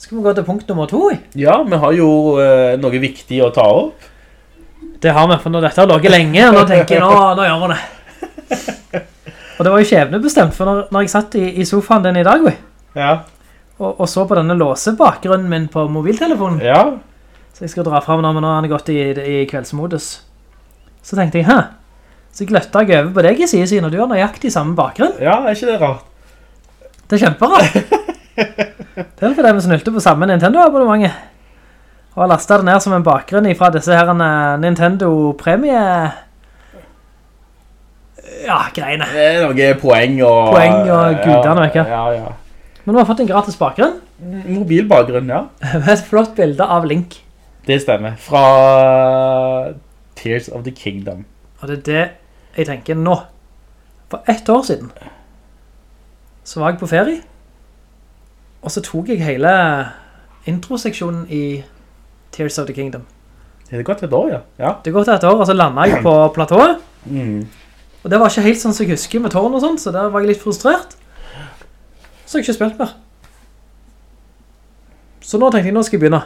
Skal vi gå til punkt nummer to? Ja, vi har jo eh, noe viktig å ta opp. Det har vi, for når dette har laget lenge, nå tenker jeg, nå, nå gjør vi det. Og det var jo skjebnebestemt, for når, når jeg satt i, i sofaen den i dag, vi, Ja. og, og så på denne låsebakgrunnen min på mobiltelefonen, Ja. så jeg skal dra frem nå, men nå har han gått i, i kveldsmodus. Så tenkte jeg, hæ? Så gløtta jeg over på deg i sidesiden, og du har nøyaktig samme bakgrunn. Ja, er ikke det rart? Det er kjemperart. Det er fordi vi snulte på samme Nintendo-abonnementet. Og har lastet det ned som en bakgrunn fra disse her eh, Nintendo-premie... Ja, greiene. Det er noen poeng og... Poeng og gudene, ja, ikke? Ja, ja. Men vi har fått en gratis bakgrunn. Mobilbakgrunn, ja. Med et flott bilde av Link. Det stemmer. Fra Tears of the Kingdom. Og det er det jeg tenker nå. For ett år siden så var jeg på ferie, og så tok jeg hele introseksjonen i Tears of the Kingdom. Det er godt et år, ja. ja. Det er gått et år, og så landet jeg på platået. Mm. Og det var ikke helt sånn som jeg husker med tårn og sånt, så der var jeg litt frustrert. Så har jeg ikke spilt mer. Så nå tenkte jeg, nå skal jeg begynne.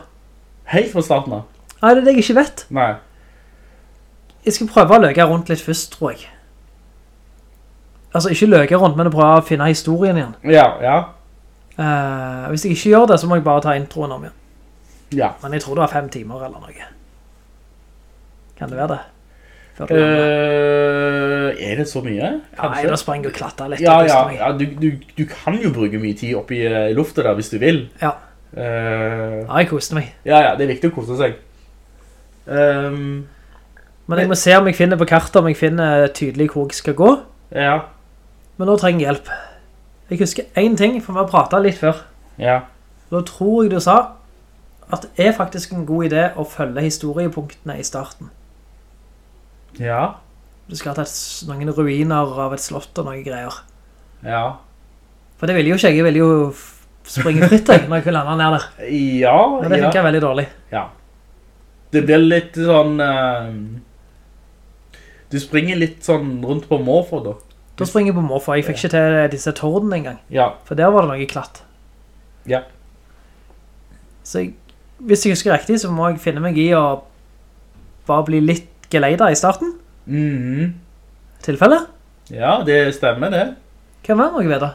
Helt fra starten av. Nei, det er det jeg ikke vet. Nei. Jeg skal prøve å løke rundt litt først, tror jeg. Altså, ikke løke rundt, men prøve å finne historien igjen. Ja, ja. Eh, hvis jeg ikke gjør det, så må jeg bare ta introen om igjen. Ja. Men jeg tror det var fem timer eller noe. Kan det være det? Eh, er det så mye? Nei, da sprenger og klatter litt. Ja, ja, ja du, du, du kan jo bruke mye tid oppi i luftet der hvis du vil. Ja. Uh, Ja, jeg koste meg. ja, ja, det er viktig å kose seg. Um, Men jeg må se om jeg finner på kartet, om jeg finner tydelig hvor jeg skal gå. ja, Men nå trenger jeg hjelp. Jeg husker en ting, for vi har pratet litt før. ja. Da tror jeg du sa at det er faktisk en god idé å følge historiepunktene i starten. Ja, Du skal ha tatt noen ruiner av et slott og noen greier. ja. For det vil jo ikke jeg, jeg vil jo springe fritt jeg, når jeg kunne lande ned der. Ja, Men det ja. funker veldig dårlig. ja. Det blir litt sånn... Uh, du springer litt sånn rundt på måfå da. Da springer jeg på måfå. Jeg fikk ikke til disse tårdene engang. Ja, For der var det noe klatt. ja. Så jeg, hvis jeg husker riktig, så må jeg finne meg i å bare bli litt geleida i starten. Mhm. Tilfelle. Ja, det stemmer det. Hva mer må jeg vite?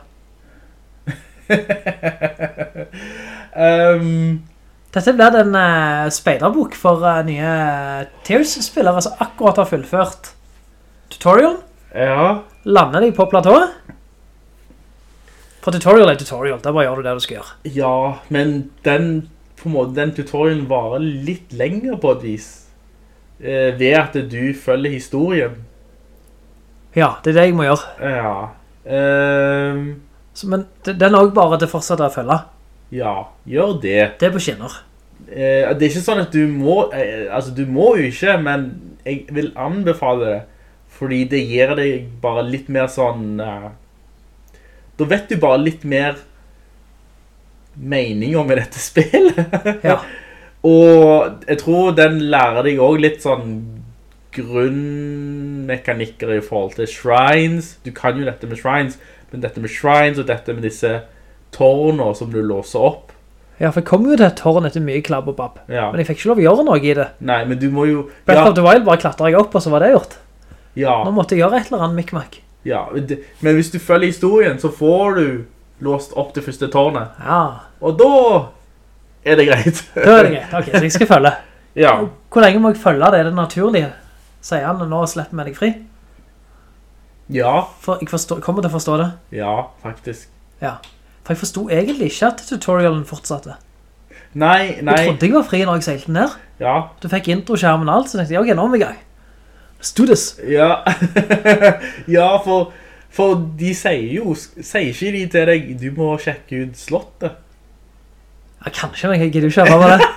Ehm, Dette blir en uh, speiderbok for uh, nye Tears-spillere som akkurat har fullført tutorialen. ja, Lander deg på platået? For tutorial er tutorial, da bare gjør du det du skal gjøre. ja, men den, på måte, den tutorialen varer litt lenger på et vis. Eh, ved at du følger historien. Ja, det er det jeg må gjøre. Ja. Um, Så, men den er også bare til fortsatt å følge. ja, gjør det. Det er på skinner. Eh, det er ikke sånn at du må, eh, altså du må jo ikke, men jeg vil anbefale det. Fordi det gir deg bare litt mer sånn, uh, da vet du bare litt mer meninger med dette spillet. Ja. Og jeg tror den lærer deg også litt sånn grunnmekanikker i forhold til shrines. Du kan jo dette med shrines, men dette med shrines og dette med disse tårner som du låser opp. Ja, for jeg kom jo til et tårn etter mye klabb og babb. Ja. Men jeg fikk ikke lov å gjøre noe i det. Nei, men du må jo... Breath Ja, of the Wild bare klatret jeg opp, og så var det gjort. Ja, Nå måtte jeg gjøre et eller annet mikmak. ja. men hvis du følger historien, så får du låst opp det første tårnet. Ja, Og da er det greit. da er det greit. Ok, så jeg skal følge. ja, Hvor lenge må jeg følge det? Er det naturlige? Sier han, nå slipper vi deg fri. ja, For jeg forstår, kommer til å forstå det. ja, faktisk. Ja. For jeg forstod egentlig ikke at tutorialen fortsatte. Nei, nei. Jeg trodde jeg var fri når jeg seilte ned. ja, Du fikk introskjermen og alt, så tenkte jeg, ok, nå er vi i gang. Do ja. ja, for, for de sier jo, sier ikke de til deg, du må sjekke ut slottet. Ja, kanskje, men jeg gidder ikke høre det.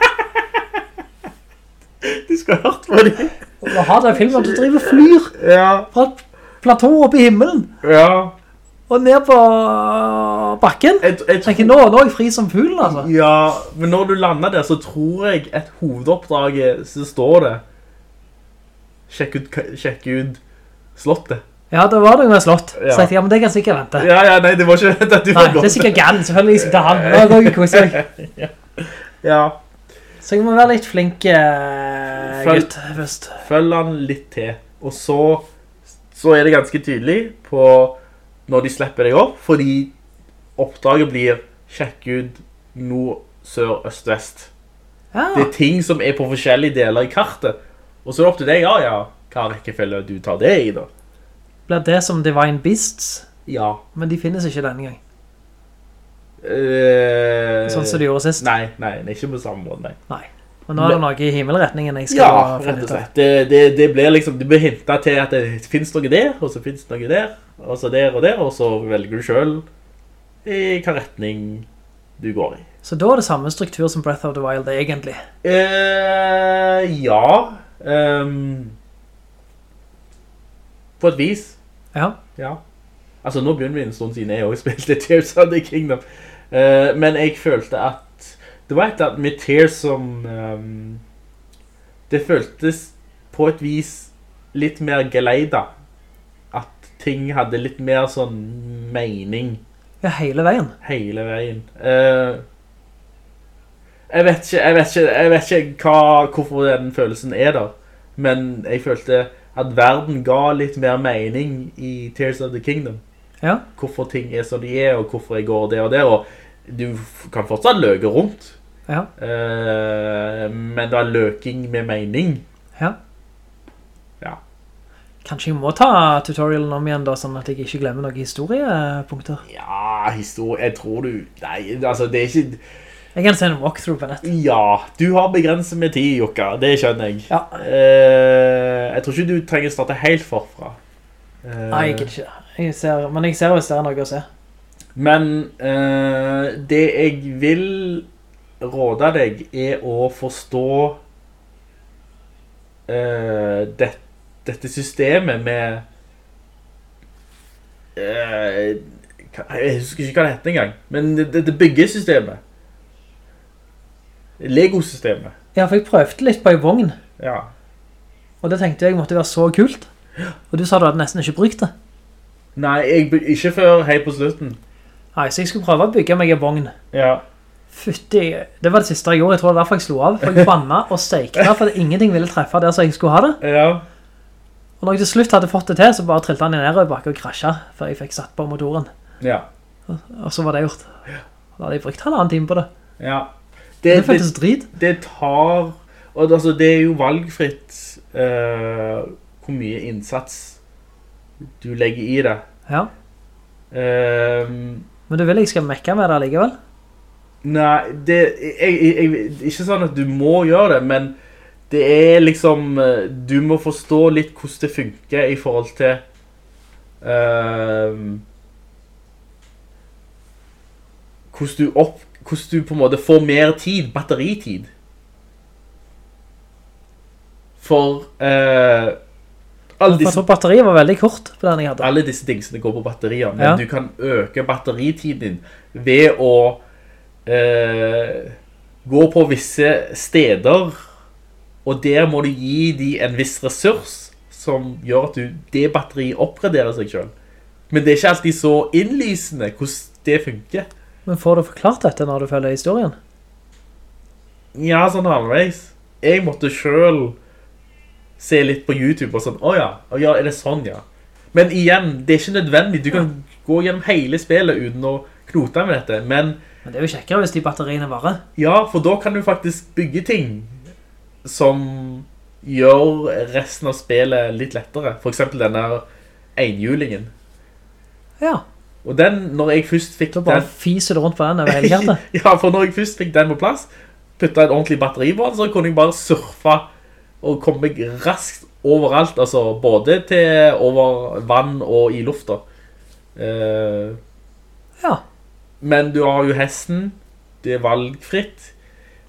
Du skal ha hørt på det. Hva har det filmen? Du driver flyr Ja, fra et platå opp i himmelen, ja. og ned på bakken. Jeg, jeg Jeg tenker, nå, nå er jeg fri som fuglen, altså. ja, men når du lander der, så tror jeg et hovedoppdrag, så står det, sjekk ut, sjekk ut slottet. Ja, det var noe med slott. Ja. Så jeg tenkte, ja, men det kan sikkert vente. Ja, ja, nei, det var ikke at du Nei, var det er sikkert galt selvfølgelig skal ta han. Nå går jeg meg. Ja, Så jeg må være litt flink uh, Følg- gutt først. følg han litt til. Og så, så er det ganske tydelig på når de slipper deg opp, fordi oppdraget blir sjekk ut nord, sør, øst, vest. Ja, Det er ting som er på forskjellige deler i kartet. Og så er det opp til deg, ja, ja, hva rekkefølge du tar det i da. blir det som Divine Beasts, Ja. men de finnes ikke denne gang. Uh, Sånn som de gjorde sist. Nei, nei, ikke på samme måte, nei. Nei. Men nå er det noe i himmelretningen jeg skal Ja, finne ut av. slett. Det, det, det blir liksom, du blir hintet til at det finnes noe der, og så finnes noe der, og så der og der, og så velger du selv i hva retning du går i. Så da er det samme struktur som Breath of the Wild egentlig. Eh, ja. Ehm, på et vis. Ja. Ja. Altså, nå begynner vi en stund siden jeg også spilte Tears of the Kingdom. Uh, men jeg følte at det var et eller annet med Tears som um, Det føltes på et vis litt mer geleida. At ting hadde litt mer sånn mening Ja, hele veien. hele veien. Eh, jeg vet ikke, jeg vet ikke, jeg vet ikke hva, hvorfor den følelsen er der. Men jeg følte at verden ga litt mer mening i Tears of the Kingdom. Ja. Hvorfor ting er som de er, og hvorfor jeg går der og der. Og du kan fortsatt løke rundt. Ja. Uh, men det er løking med mening. Ja. Ja. Kanskje jeg må ta tutorialen om igjen da, sånn at jeg ikke glemmer noen historiepunkter. Ja, historie, jeg tror du... Nei, altså det er ikke... Jeg kan se en walkthrough på nett. Ja, du har begrenset med tid, Jokka. Det skjønner jeg. Ja. Uh, jeg tror ikke du trenger starte helt forfra. Uh, Nei, jeg gidder ikke. Jeg ser, men jeg ser hvis det er noe å se. Men uh, det jeg vil råde deg er å forstå det, dette systemet med eh, Jeg husker ikke hva det heter engang, men det, det byggesystemet. Lego-systemet. Ja, for jeg prøvde litt på en vogn, Ja. og det tenkte jeg måtte være så kult. Og du sa du hadde nesten ikke brukt det. Nei, jeg, ikke før helt på slutten. Nei, så jeg skulle prøve å bygge meg en vogn. Ja. Fytti, det var det siste jeg gjorde. Jeg tror det var derfor jeg slo av. For jeg bannet og steikte, for ingenting ville treffe der så jeg skulle ha det. Ja. Og når jeg til slutt hadde fått det til, så bare trillte han i nedoverbakke og krasja, før jeg fikk satt på motoren. Ja. Og så var det gjort. Da hadde jeg brukt halvannen time på det. ja. Det Det, føltes drit. det tar Og altså, det er jo valgfritt uh, hvor mye innsats du legger i det. Ja. Um, Men du vil jeg skal mekke med det likevel? nei, det jeg, jeg, Ikke sånn at du må gjøre det, men det er liksom eh, Du må forstå litt hvordan det funker i forhold til ehm, Hvordan du opp Hvordan du på en måte får mer tid, batteritid. For eh, alle, disse, For batteriet var veldig kort på den jeg hadde. alle disse dingsene går på batterier, men Ja. du kan øke batteritiden din ved å eh, gå på visse steder, og der må du gi de en viss ressurs som gjør at du, det batteriet oppgraderer seg selv. Men det er ikke alltid så innlysende hvordan det funker. Men får du forklart dette når du følger historien? Ja, sånn halvveis. Jeg måtte selv se litt på YouTube og sånn, åja, oh, ja, er det sånn, ja. Men igjen, det er ikke nødvendig. Du kan gå gjennom hele spillet uten å knote med dette. Men Men det er jo kjekkere hvis de batteriene varer. ja, for da kan du faktisk bygge ting som gjør resten av spillet litt lettere. For eksempel denne enhjulingen. Ja, Og den, når jeg først fikk den Du bare den... fiser du rundt på den over hele hjertet? ja, for når jeg først fikk den på plass, puttet et ordentlig batteri på den, så kunne jeg bare surfe og komme meg raskt overalt, altså både til over vann og i lufta. Uh, Ja, men du har jo hesten, det er valgfritt.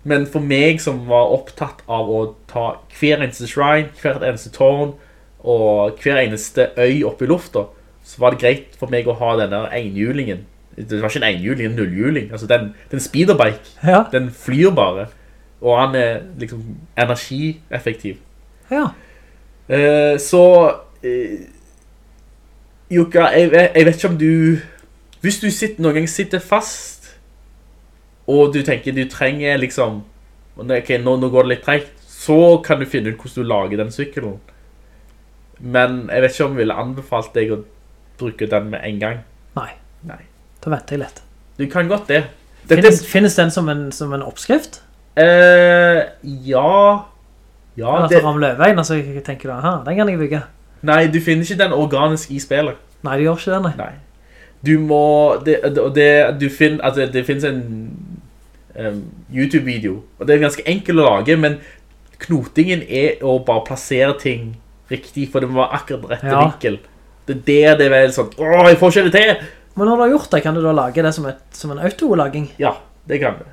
Men for meg som var opptatt av å ta hver eneste shrine, hvert eneste tårn og hver eneste øy opp i lufta, så var det greit for meg å ha denne enhjulingen. Det var ikke en enhjuling, en nullhjuling. Altså den, den speederbike, ja, den flyr bare. Og han er liksom energieffektiv. ja. Eh, så eh, Jukka, jeg, jeg vet ikke om du Hvis du sitter, noen gang sitter fast Og du tenker du trenger liksom ok, nå, nå går det litt trekt, så kan du finne ut hvordan du lager den sykkelen. Men jeg vet ikke om jeg ville anbefalt deg å bruke den med en gang. Nei, Nei. da venter jeg litt. Du kan godt det. Dette, Finnes, finnes den som en, som en oppskrift? eh, ja, ja, Eller det, for om løveien, altså jeg tenker du, aha, den kan jeg bygge. nei, du finner ikke den organisk i spillet. Nei, du gjør ikke den, nei. Nei. Du må, det, det, du finner, altså det finnes en um, YouTube-video, og det er ganske enkelt å lage, men knotingen er å bare plassere ting riktig, for det må være akkurat rett Ja. vinkel. Det er det det er vel sånn, åh, jeg får ikke det til! Men når du har gjort det, kan du da lage det som, et, som en autolaging? Ja, det kan du.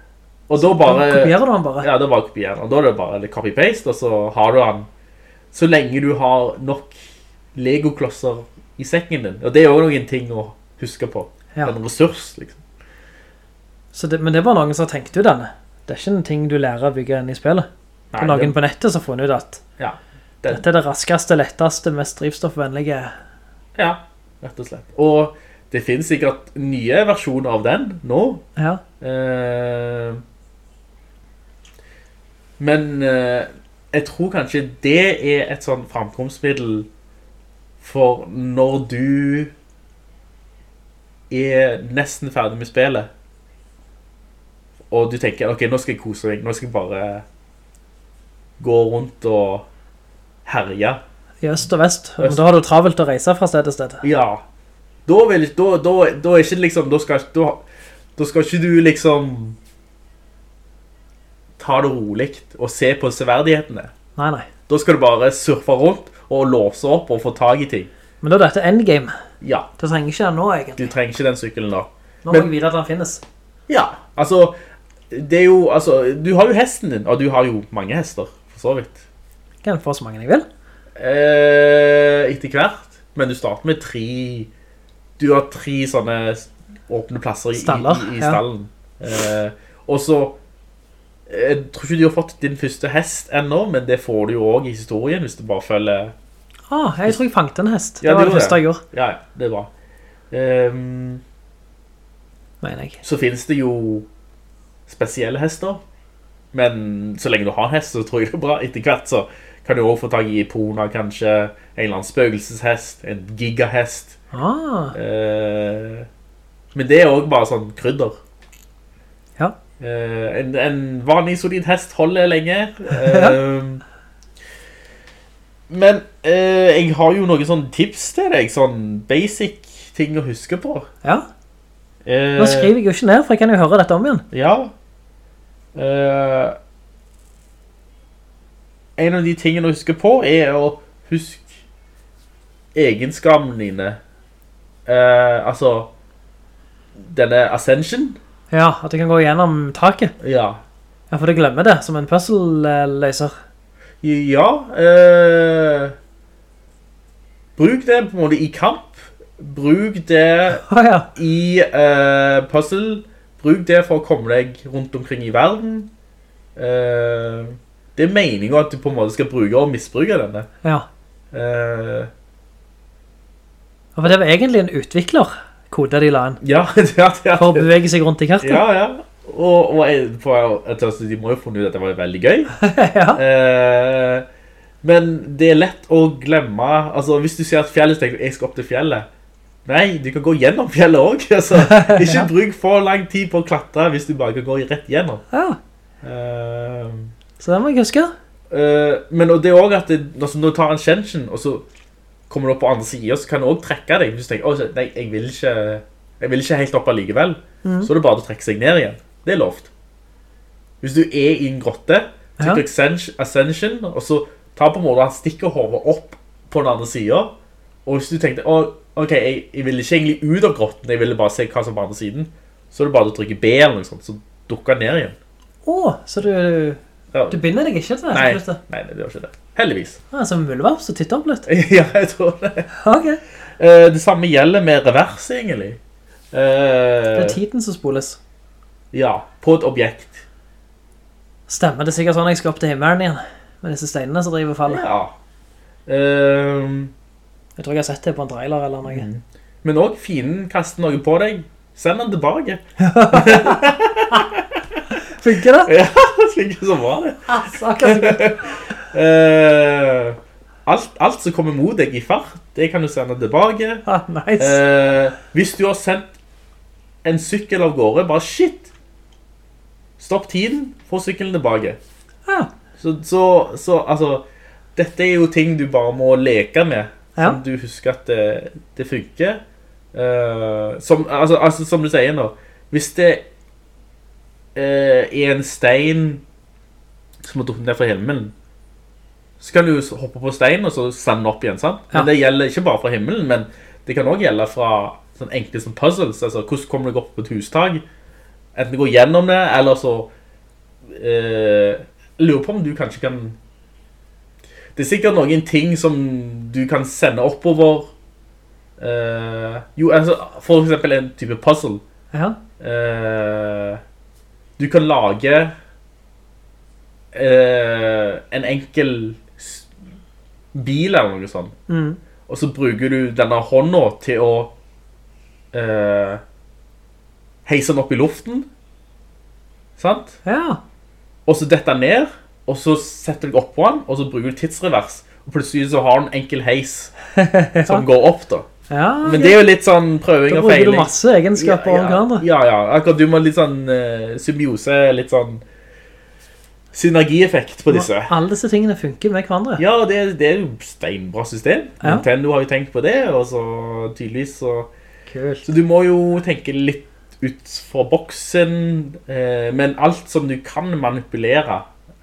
Og da bare... Kopierer du den bare? Ja, da bare kopierer den. Og da er det bare copy-paste, og så har du den. Så lenge du har nok Lego-klosser i sekken din. Og det er også noen ting å huske på. Ja. En ressurs, liksom. Så det, men det var noen som tenkte ut denne. Det er ikke en ting du lærer å bygge inn i spillet. Nei, noen det- på nettet, så har funnet ut at Ja, det, dette er det raskeste, letteste, mest drivstoffvennlige. Ja, rett og slett. Og det finnes sikkert nye versjoner av den nå. Ja, Eh, men eh, jeg tror kanskje det er et sånn framkomstmiddel for når du er nesten ferdig med spillet. Og du tenker, ok, nå skal jeg kose meg. Nå skal jeg bare gå rundt og herje. I øst og vest. Øst. da har du travelt å reise fra sted til sted. Ja. Da, vil, da, da, da er ikke liksom, da skal, da, da skal ikke du liksom ta det roligt og se på severdighetene. Nei, nei. Da skal du bare surfe rundt og låse opp og få tag i ting. Men da er dette endgame. Ja, Du trenger ikke den nå, egentlig. du trenger ikke den sykkelen da. Nå må Men- jeg vite at den finnes. Ja, altså, det er jo, altså, du har jo hesten din, og du har jo mange hester, for så vidt. Kan få så mange jeg vil? Eh, etter hvert, men du starter med tre, du har tre sånne åpne plasser i, Staller, i, i ja. stallen. Eh, og så, jeg tror ikke du har fått din første hest ennå, men det får du jo også i historien, hvis du bare følger Ah, jeg tror jeg fangte en hest. Det Ja, var du det første jeg gjorde, Ja, ja, det er bra. Um, mener jeg. så finnes det jo spesielle hester. Men så lenge du har en hest, så tror jeg det er bra. Etter hvert så kan du også få tag i ipona, kanskje. En eller annen spøkelseshest. En gigahest. Ah, Eh, men det er også bare sånn krydder. ja. Eh, en, en vanlig solid hest holder lenge. Eh, men eh, jeg har jo noen sånne tips til deg. Sånn basic ting å huske på. Ja, Eh, nå skriver jeg jo ikke ned, for jeg kan jo høre dette om igjen. Ja. Eh, en av de tingene å huske på er å huske egenskapene dine. Eh, altså, denne Ascension. Ja, at du kan gå gjennom taket. Ja. Ja, for du glemmer det som en puzzle-løser. Ja. eh, bruk det på en måte i kamp. Bruk det Å ja, i eh, puzzle. Bruk det for å komme deg rundt omkring i verden. Eh, det er meningen at du på en måte skal bruke og misbruke denne. ja. Uh, Ja, For det var egentlig en utvikler, kodet de la inn, ja, ja, ja. for å bevege seg rundt i kartet. Ja, ja. Og, og jeg, for, altså, de må jo funne ut at det var veldig gøy. ja. uh, men det er lett å glemme Altså, hvis du ser at fjellet, tenker du, jeg skal opp til fjellet. Nei, du kan gå gjennom fjellet også. Altså, ikke bruk for lang tid på å klatre hvis du bare kan gå rett gjennom. ja. Eh, Så den må jeg huske. Uh, men og det er også at det, altså, når du tar en kjensjen, og så kommer du opp på andre siden, så kan du også trekke deg. Hvis du tenker, oh, nei, jeg vil ikke, jeg vil ikke helt opp allikevel. Så er det bare å trekke seg ned igjen. Det er lovt. Hvis du er i en grotte, Ja. trykker Ascension, Ascension, og så tar på en måte, han stikker hovedet opp på den andre siden. Og hvis du tenkte, «Å, ok, jeg, jeg vil ikke egentlig ut av grotten, jeg ville bare se hva som er på andre siden, så er det bare å trykke B eller noe sånt, så dukker han ned igjen. Å, så du, Ja. du binder deg ikke til det? Nei, nei, nei, det gjør ikke det. Heldigvis. Ah, som muldvarp, så titter opp litt. ja, jeg tror det. Ok. Uh, det samme gjelder med revers, egentlig. Det Eh, er tiden som spoles. ja, på et objekt. Stemmer det er sikkert sånn jeg skal opp til himmelen igjen, med disse steinene som driver og faller. Ja. Ehm, Jeg tror jeg har sett det på en trailer eller noe. men også fienden kaster noe på deg. Send den tilbake. Funker det? Ja, slik som var det. Altså. Eh, alt, alt som kommer mot deg i fart, det kan du sende tilbake. Ah, nice. Eh, hvis du har sendt en sykkel av gårde, bare shit. Stopp tiden, få sykkelen tilbake. Ah. Så, så, så altså, dette er jo ting du bare må leke med. Ja. Som du husker at det, det funker. Eh, som, altså, altså, som du sier nå, hvis det eh, i en stein som har dukket ned fra himmelen, så kan du hoppe på steinen og så sende opp igjen, sant? Men Ja. det gjelder ikke bare fra himmelen, men det kan også gjelde fra sånn enkle som puzzles, altså hvordan kommer du opp på et hustag? Enten du går gjennom det, eller så eh, lurer på om du kanskje kan Det er sikkert noen ting som du kan sende oppover eh, Jo, altså For eksempel en type puzzle Ja. eh, Du kan lage eh, En enkel Bil eller noe sånt Mm. Og så bruker du denne hånda til å eh, Heise den opp i luften Sant? Ja. Og så detter den ned, og så setter du opp på den, og så bruker du tidsrevers. Og plutselig så har du en enkel heis som går opp da. Ja. Men det er jo litt sånn prøving og feiling. Da bruker du masse egenskaper ja, om hverandre. ja, ja, akkurat du må litt sånn uh, symbiose, litt sånn synergieffekt på disse. Alle disse tingene funker med hverandre. Ja, det, det er jo steinbra system. Ja. Nintendo har jo tenkt på det, og så tydeligvis så... Kult. Så du må jo tenke litt ut fra boksen, eh, men alt som du kan manipulere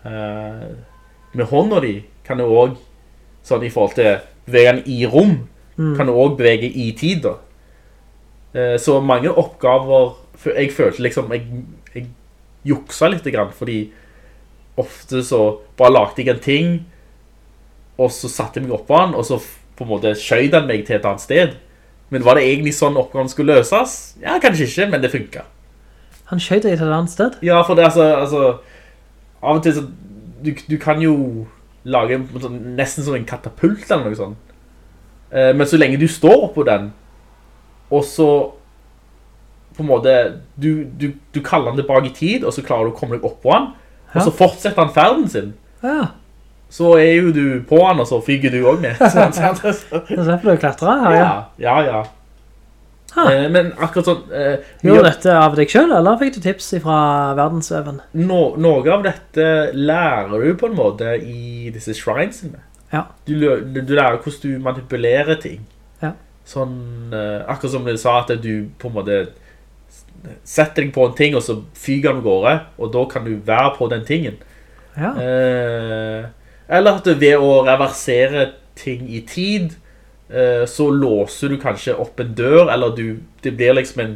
eh, med hånda di, kan du også, sånn i forhold til bevegene i rom, kan du også bevege i tid da. Eh, så mange oppgaver, jeg følte liksom, jeg, jeg juksa litt fordi ofte så bare lagde jeg en ting, og så satte jeg meg opp på den, og så på en måte skjøyde den meg til et annet sted. Men var det egentlig sånn oppgaven skulle løses? Ja, kanskje ikke, men det funket. Han skjøyde deg til et annet sted. Ja, for det altså, altså Av og til så Du, du kan jo lage en, nesten som en katapult eller noe sånt. Eh, men så lenge du står på den, og så på en måte du, du, du kaller den tilbake i tid, og så klarer du å komme deg opp på den, og så fortsetter han ferden sin. Ja. Så er jo du på den, og så fyker du også med. Sant, sant? Så- Det er derfor du klatrer her, ja. ja, ja, ja. Eh, men akkurat sånn eh, Gjorde dette av deg selv, eller fikk du tips fra verdensøven? no, Noe av dette lærer du på en måte i disse shrinesene. Ja. Du, du, du lærer hvordan du manipulerer ting. Ja. Sånn, eh, akkurat som du sa at du på en måte setter deg på en ting, og så fyger den gårde, og da kan du være på den tingen. Ja. Eh, eller at ved å reversere ting i tid, eh, så låser du kanskje opp en dør, eller du, det blir liksom en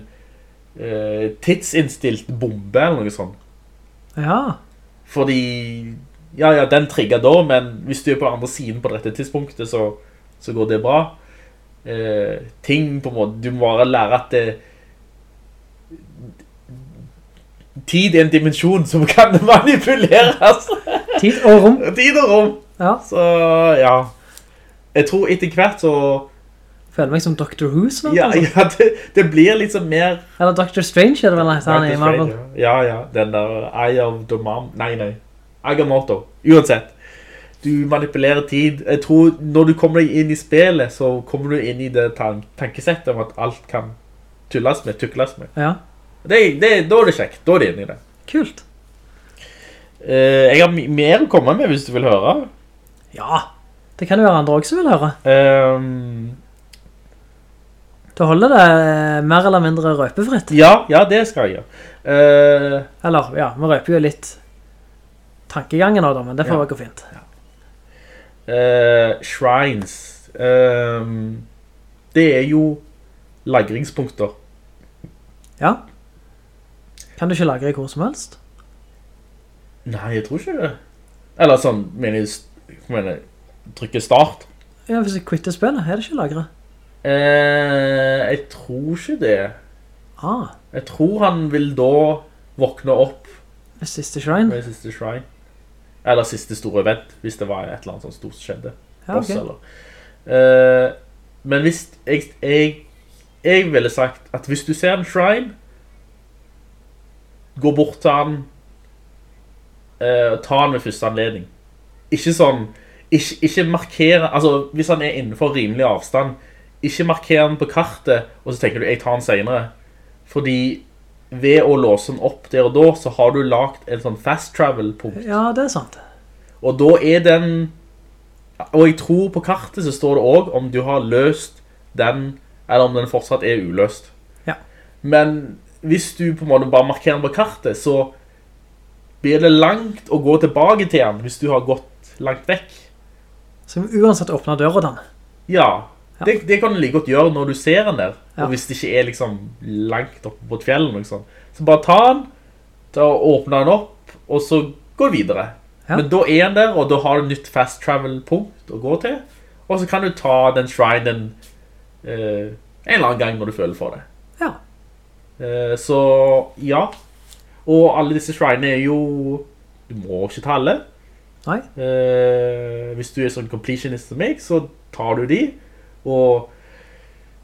eh, tidsinnstilt bombe eller noe sånt. Ja. Fordi, ja, ja, den trigger da, men hvis du er på andre siden på dette tidspunktet, så, så går det bra. Eh, ting på en måte, du må bare lære at det, tid er en dimensjon som kan manipuleres. Tid og rom. tid og rom. Ja. Så, ja. Jeg tror etter hvert så, Føler meg som Doctor Who snart. ja, altså. ja det, det blir liksom mer Eller Doctor Strange er det vel han i Marvel. Ja, ja, den der Eye of the Mom Nei, nei, Agamotto Uansett Du manipulerer tid Jeg tror når du kommer deg inn i spillet Så kommer du inn i det tan tankesettet Om at alt kan tulles med, tukles med Ja. det, det, Da er det kjekt, da er det inn i det Kult. Uh, Jeg har mer å komme med hvis du vil høre Ja. Det kan jo være andre også vil høre. Um, du holder det eh, mer eller mindre røpefritt. Ja, ja, det skal jeg gjøre Uh, Eller, ja, vi røper jo litt tankegangen av det, men det får Ja. gå fint. Uh, shrines. Ehm, det er jo lagringspunkter. Ja. Kan du ikke lagre hvor som helst? Nei, jeg tror ikke det. Eller sånn, mener jeg, mener, trykke start. Ja, hvis jeg quitter spillet, er det ikke lagret? Eh, jeg tror ikke det. Ah, Jeg tror han vil da våkne opp det siste shrine. med siste shrine. Eller siste store event, hvis det var et eller annet sånt stort som skjedde. Ja, Boss, ok. eller. Eh, men hvis jeg, jeg, jeg ville sagt at hvis du ser en shrine, gå bort til han, uh, ta han ved første anledning. Ikke sånn, ikke, ikke markere, altså hvis han er innenfor rimelig avstand, ikke markere han på kartet, og så tenker du, jeg tar han senere. Fordi ved å låse den opp der og da, så har du lagt en sånn fast travel-punkt. Ja, det er sant. Og da er den Og jeg tror på kartet så står det også om du har løst den Eller om den fortsatt er uløst Ja. Men hvis du på en måte bare markerer den på kartet Så blir det langt å gå tilbake til den Hvis du har gått langt vekk Så uansett åpner døra den. Ja, det, det kan du like godt gjøre når du ser den der Ja. Og hvis det ikke er liksom langt oppe på et fjell noe. Så bare ta den Ta åpne den opp Og så gå videre Ja. Men da er den der Og da har du nytt fast travel punkt å gå til Og så kan du ta den shrinen eh, En eller annen gang når du føler for det Ja. Eh, Så ja Og alle disse shrine er jo Du må ikke ta alle Nei. Eh, hvis du er sånn completionist som meg, så tar du de. Og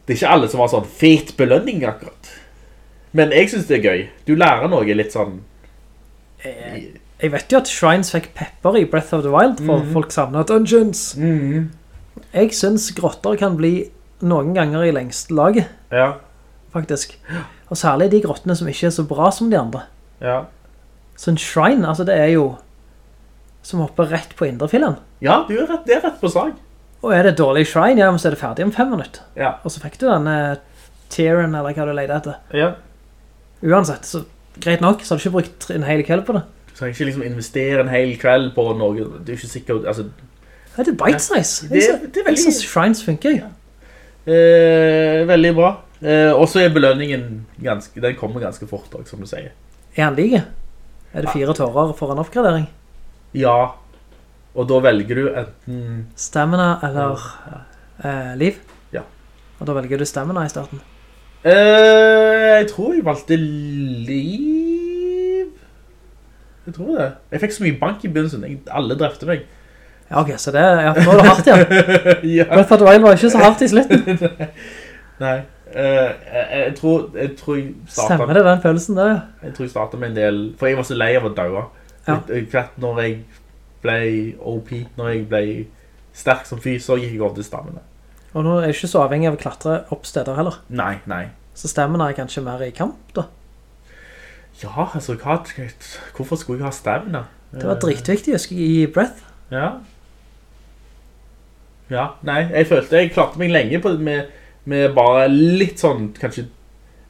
det er ikke alle som har sånn fet belønning akkurat. Men jeg synes det er gøy. Du lærer noe litt sånn... Jeg vet jo at Shrines fikk pepper i Breath of the Wild, for folk savner dungeons. Jeg synes grotter kan bli noen ganger i lengst laget, Ja, faktisk. Og særlig de grottene som ikke er så bra som de andre. ja. Så en shrine, altså det er jo som hopper rett på indrefilen. Ja, du er rett, det er rett på sak. Og er det dårlig shrine, ja, så er det ferdig om fem minutter. Ja. Og så fikk du denne Tyrion, eller hva du leide etter. ja. Uansett, så greit nok, så har du ikke brukt en hel kveld på det. Du trenger ikke liksom investere en hel kveld på noe. Du er ikke sikker... Altså, Nei, det er bite size. Det- Jeg det er veldig- synes shrines funker. ja. eh, veldig bra. Eh, også er belønningen ganske... Den kommer ganske fort som du sier. Er han like? Er det fire tårer for en oppgradering? Ja. Og da velger du enten... Stamina eller eh, liv? Ja. Og da velger du stamina i starten. Eh, jeg tror jeg valgte liv. Jeg tror det. Jeg fikk så mye bank i begynnelsen. Jeg, alle drepte meg. Ja, ok, så det ja, nå er det hardt, ja. ja. Breath of the Wild var ikke så hardt i slutten. Nei. Uh, jeg, jeg, tror, jeg tror jeg Stemmer det, den følelsen der, ja. jeg tror jeg startet med en del, for jeg var så lei av å daue. Ja. Jeg når jeg ble OP, når jeg ble sterk som fyr, så gikk jeg over til stammene. Og nå er jeg ikke så avhengig av å klatre opp steder heller. Nei, nei. Så stamina er kanskje mer i kamp, da. Ja, altså, hva, hvorfor skulle jeg ha stamina? Det var dritviktig, husker jeg, i Breath. Ja. Ja, nei, jeg følte jeg klarte meg lenge på, med, med bare litt sånn, kanskje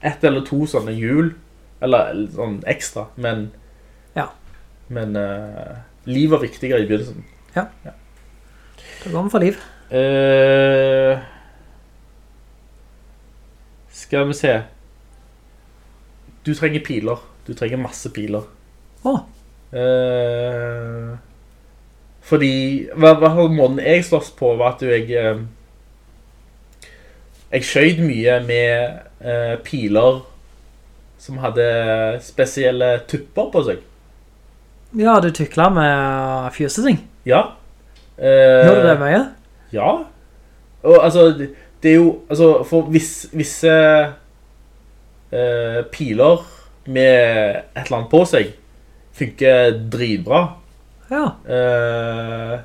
ett eller to sånne hjul, eller sånn ekstra, men, Ja. men eh, liv var viktigere i begynnelsen. Ja Da går vi for liv. Uh, skal vi se. Du trenger piler. Du trenger masse piler. Åh. Oh. Uh, fordi hva, hva måten jeg slåss på var at jeg eh, jeg skjøyd mye med eh, piler som hadde spesielle tupper på seg. Ja, du tykla med fjuseting. Ja. Eh, Gjør du det mye? Ja. Og altså, det det er jo, altså, for vis, visse eh, piler med et eller annet på seg funker dritbra. Ja. Eh,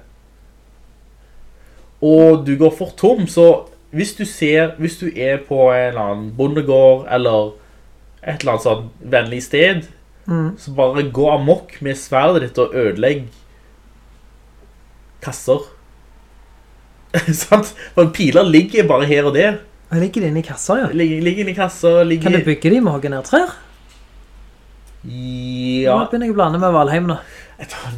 og du går for tom, så hvis du ser, hvis du er på en eller annen bondegård, eller et eller annet sånn vennlig sted, så bare gå amok med sverdet ditt og ødelegg kasser. Sant? For piler ligger bare her og der. Jeg ligger de inne i kasser, ja. Ligger, ligger inne i kasser, ligger... Kan du bygge de med å hogge trær? Ja, Nå begynner jeg å blande med Valheim nå.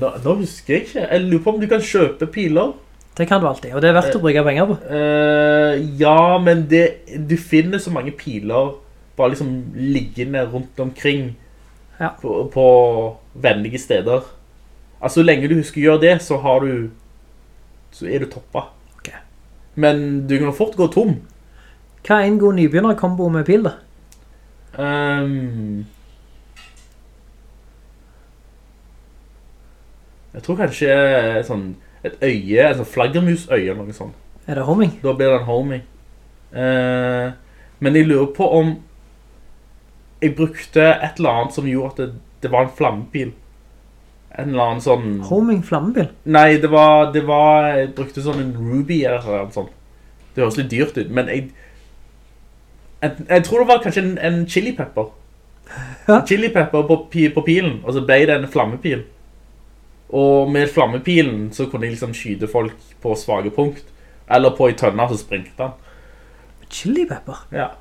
nå, nå husker jeg ikke. Jeg lurer på om du kan kjøpe piler. Det kan du alltid, og det er verdt å bruke penger på. Uh, ja, men det, du finner så mange piler bare liksom liggende rundt omkring Ja. på, på vennlige steder. Altså, så lenge du husker å gjøre det, så har du, så er du toppa. Ok. Men du kan fort gå tom. Hva er en god nybegynner-kombo med pil, da? Um, jeg tror kanskje sånn et øye, en sånn flaggermusøye eller noe sånt. Er det homing? Da blir det en homing. Uh, men jeg lurer på om jeg brukte et eller annet som gjorde at det, det var en flammepil. en eller annen sånn... Homing flammebil. Nei, det var, det var, jeg brukte sånn en Ruby eller noe sånt. Det høres litt dyrt ut, men jeg, jeg, jeg tror det var kanskje en, en chili pepper. Ja. Chili pepper på, på pilen, og så ble det en flammepil. Og med flammepilen så kunne jeg liksom skyde folk på svage punkt. Eller på i tønner så springte han. Chili pepper. Ja.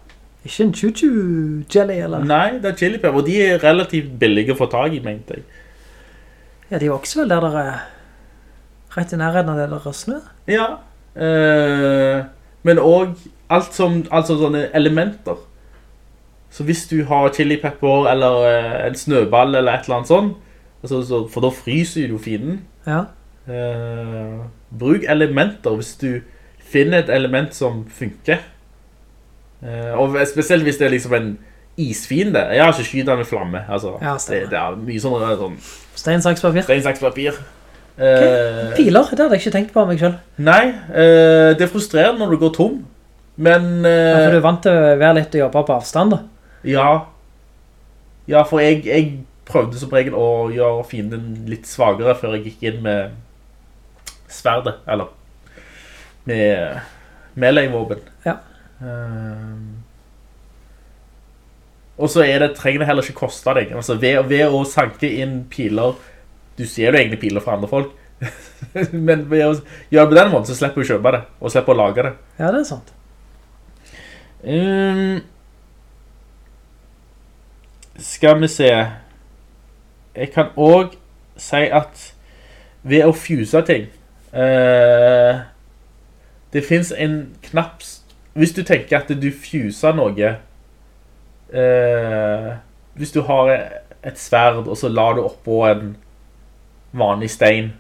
Ikke en choo-choo jelly, eller? Nei, det er chili pepper, og de er relativt billige å få tag i, mente jeg. Ja, de vokser vel der der er rett i nærheten av det der er snø. Ja, eh, men også alt som, altså sånne elementer. Så hvis du har chili pepper eller eh, en snøball eller et eller annet sånt, altså, så, for da fryser jo fienden. Ja. Eh, bruk elementer hvis du finner et element som funker. Eh, og spesielt hvis det er liksom en isfiende. Jeg har ikke skyet den med flamme. Altså, Ja, det, det er mye sånn, sånn Stein, saks, papir. stein, saks, papir. Eh, Piler, det hadde jeg ikke tenkt på meg selv. Nei, eh, det er frustrerende når du går tom. Men Ja, for du er vant til å være litt og jobbe på avstand da. ja. Ja, for jeg, jeg prøvde som regel å gjøre fienden litt svagere før jeg gikk inn med sverdet, eller med melee-våpen. Ja. Eh, og så er det, trenger det heller ikke koste deg. Altså, ved, ved å sanke inn piler, du ser jo egentlig piler fra andre folk, men ved å gjøre det på den måten, så slipper du å kjøpe det, og slipper å lage det. Ja, det er sant. Um, skal vi se Jeg kan også si at ved å fuse ting uh, Det finnes en knapp Hvis du tenker at du fuser noe eh, Hvis du har et sverd Og så lar du oppå en vanlig stein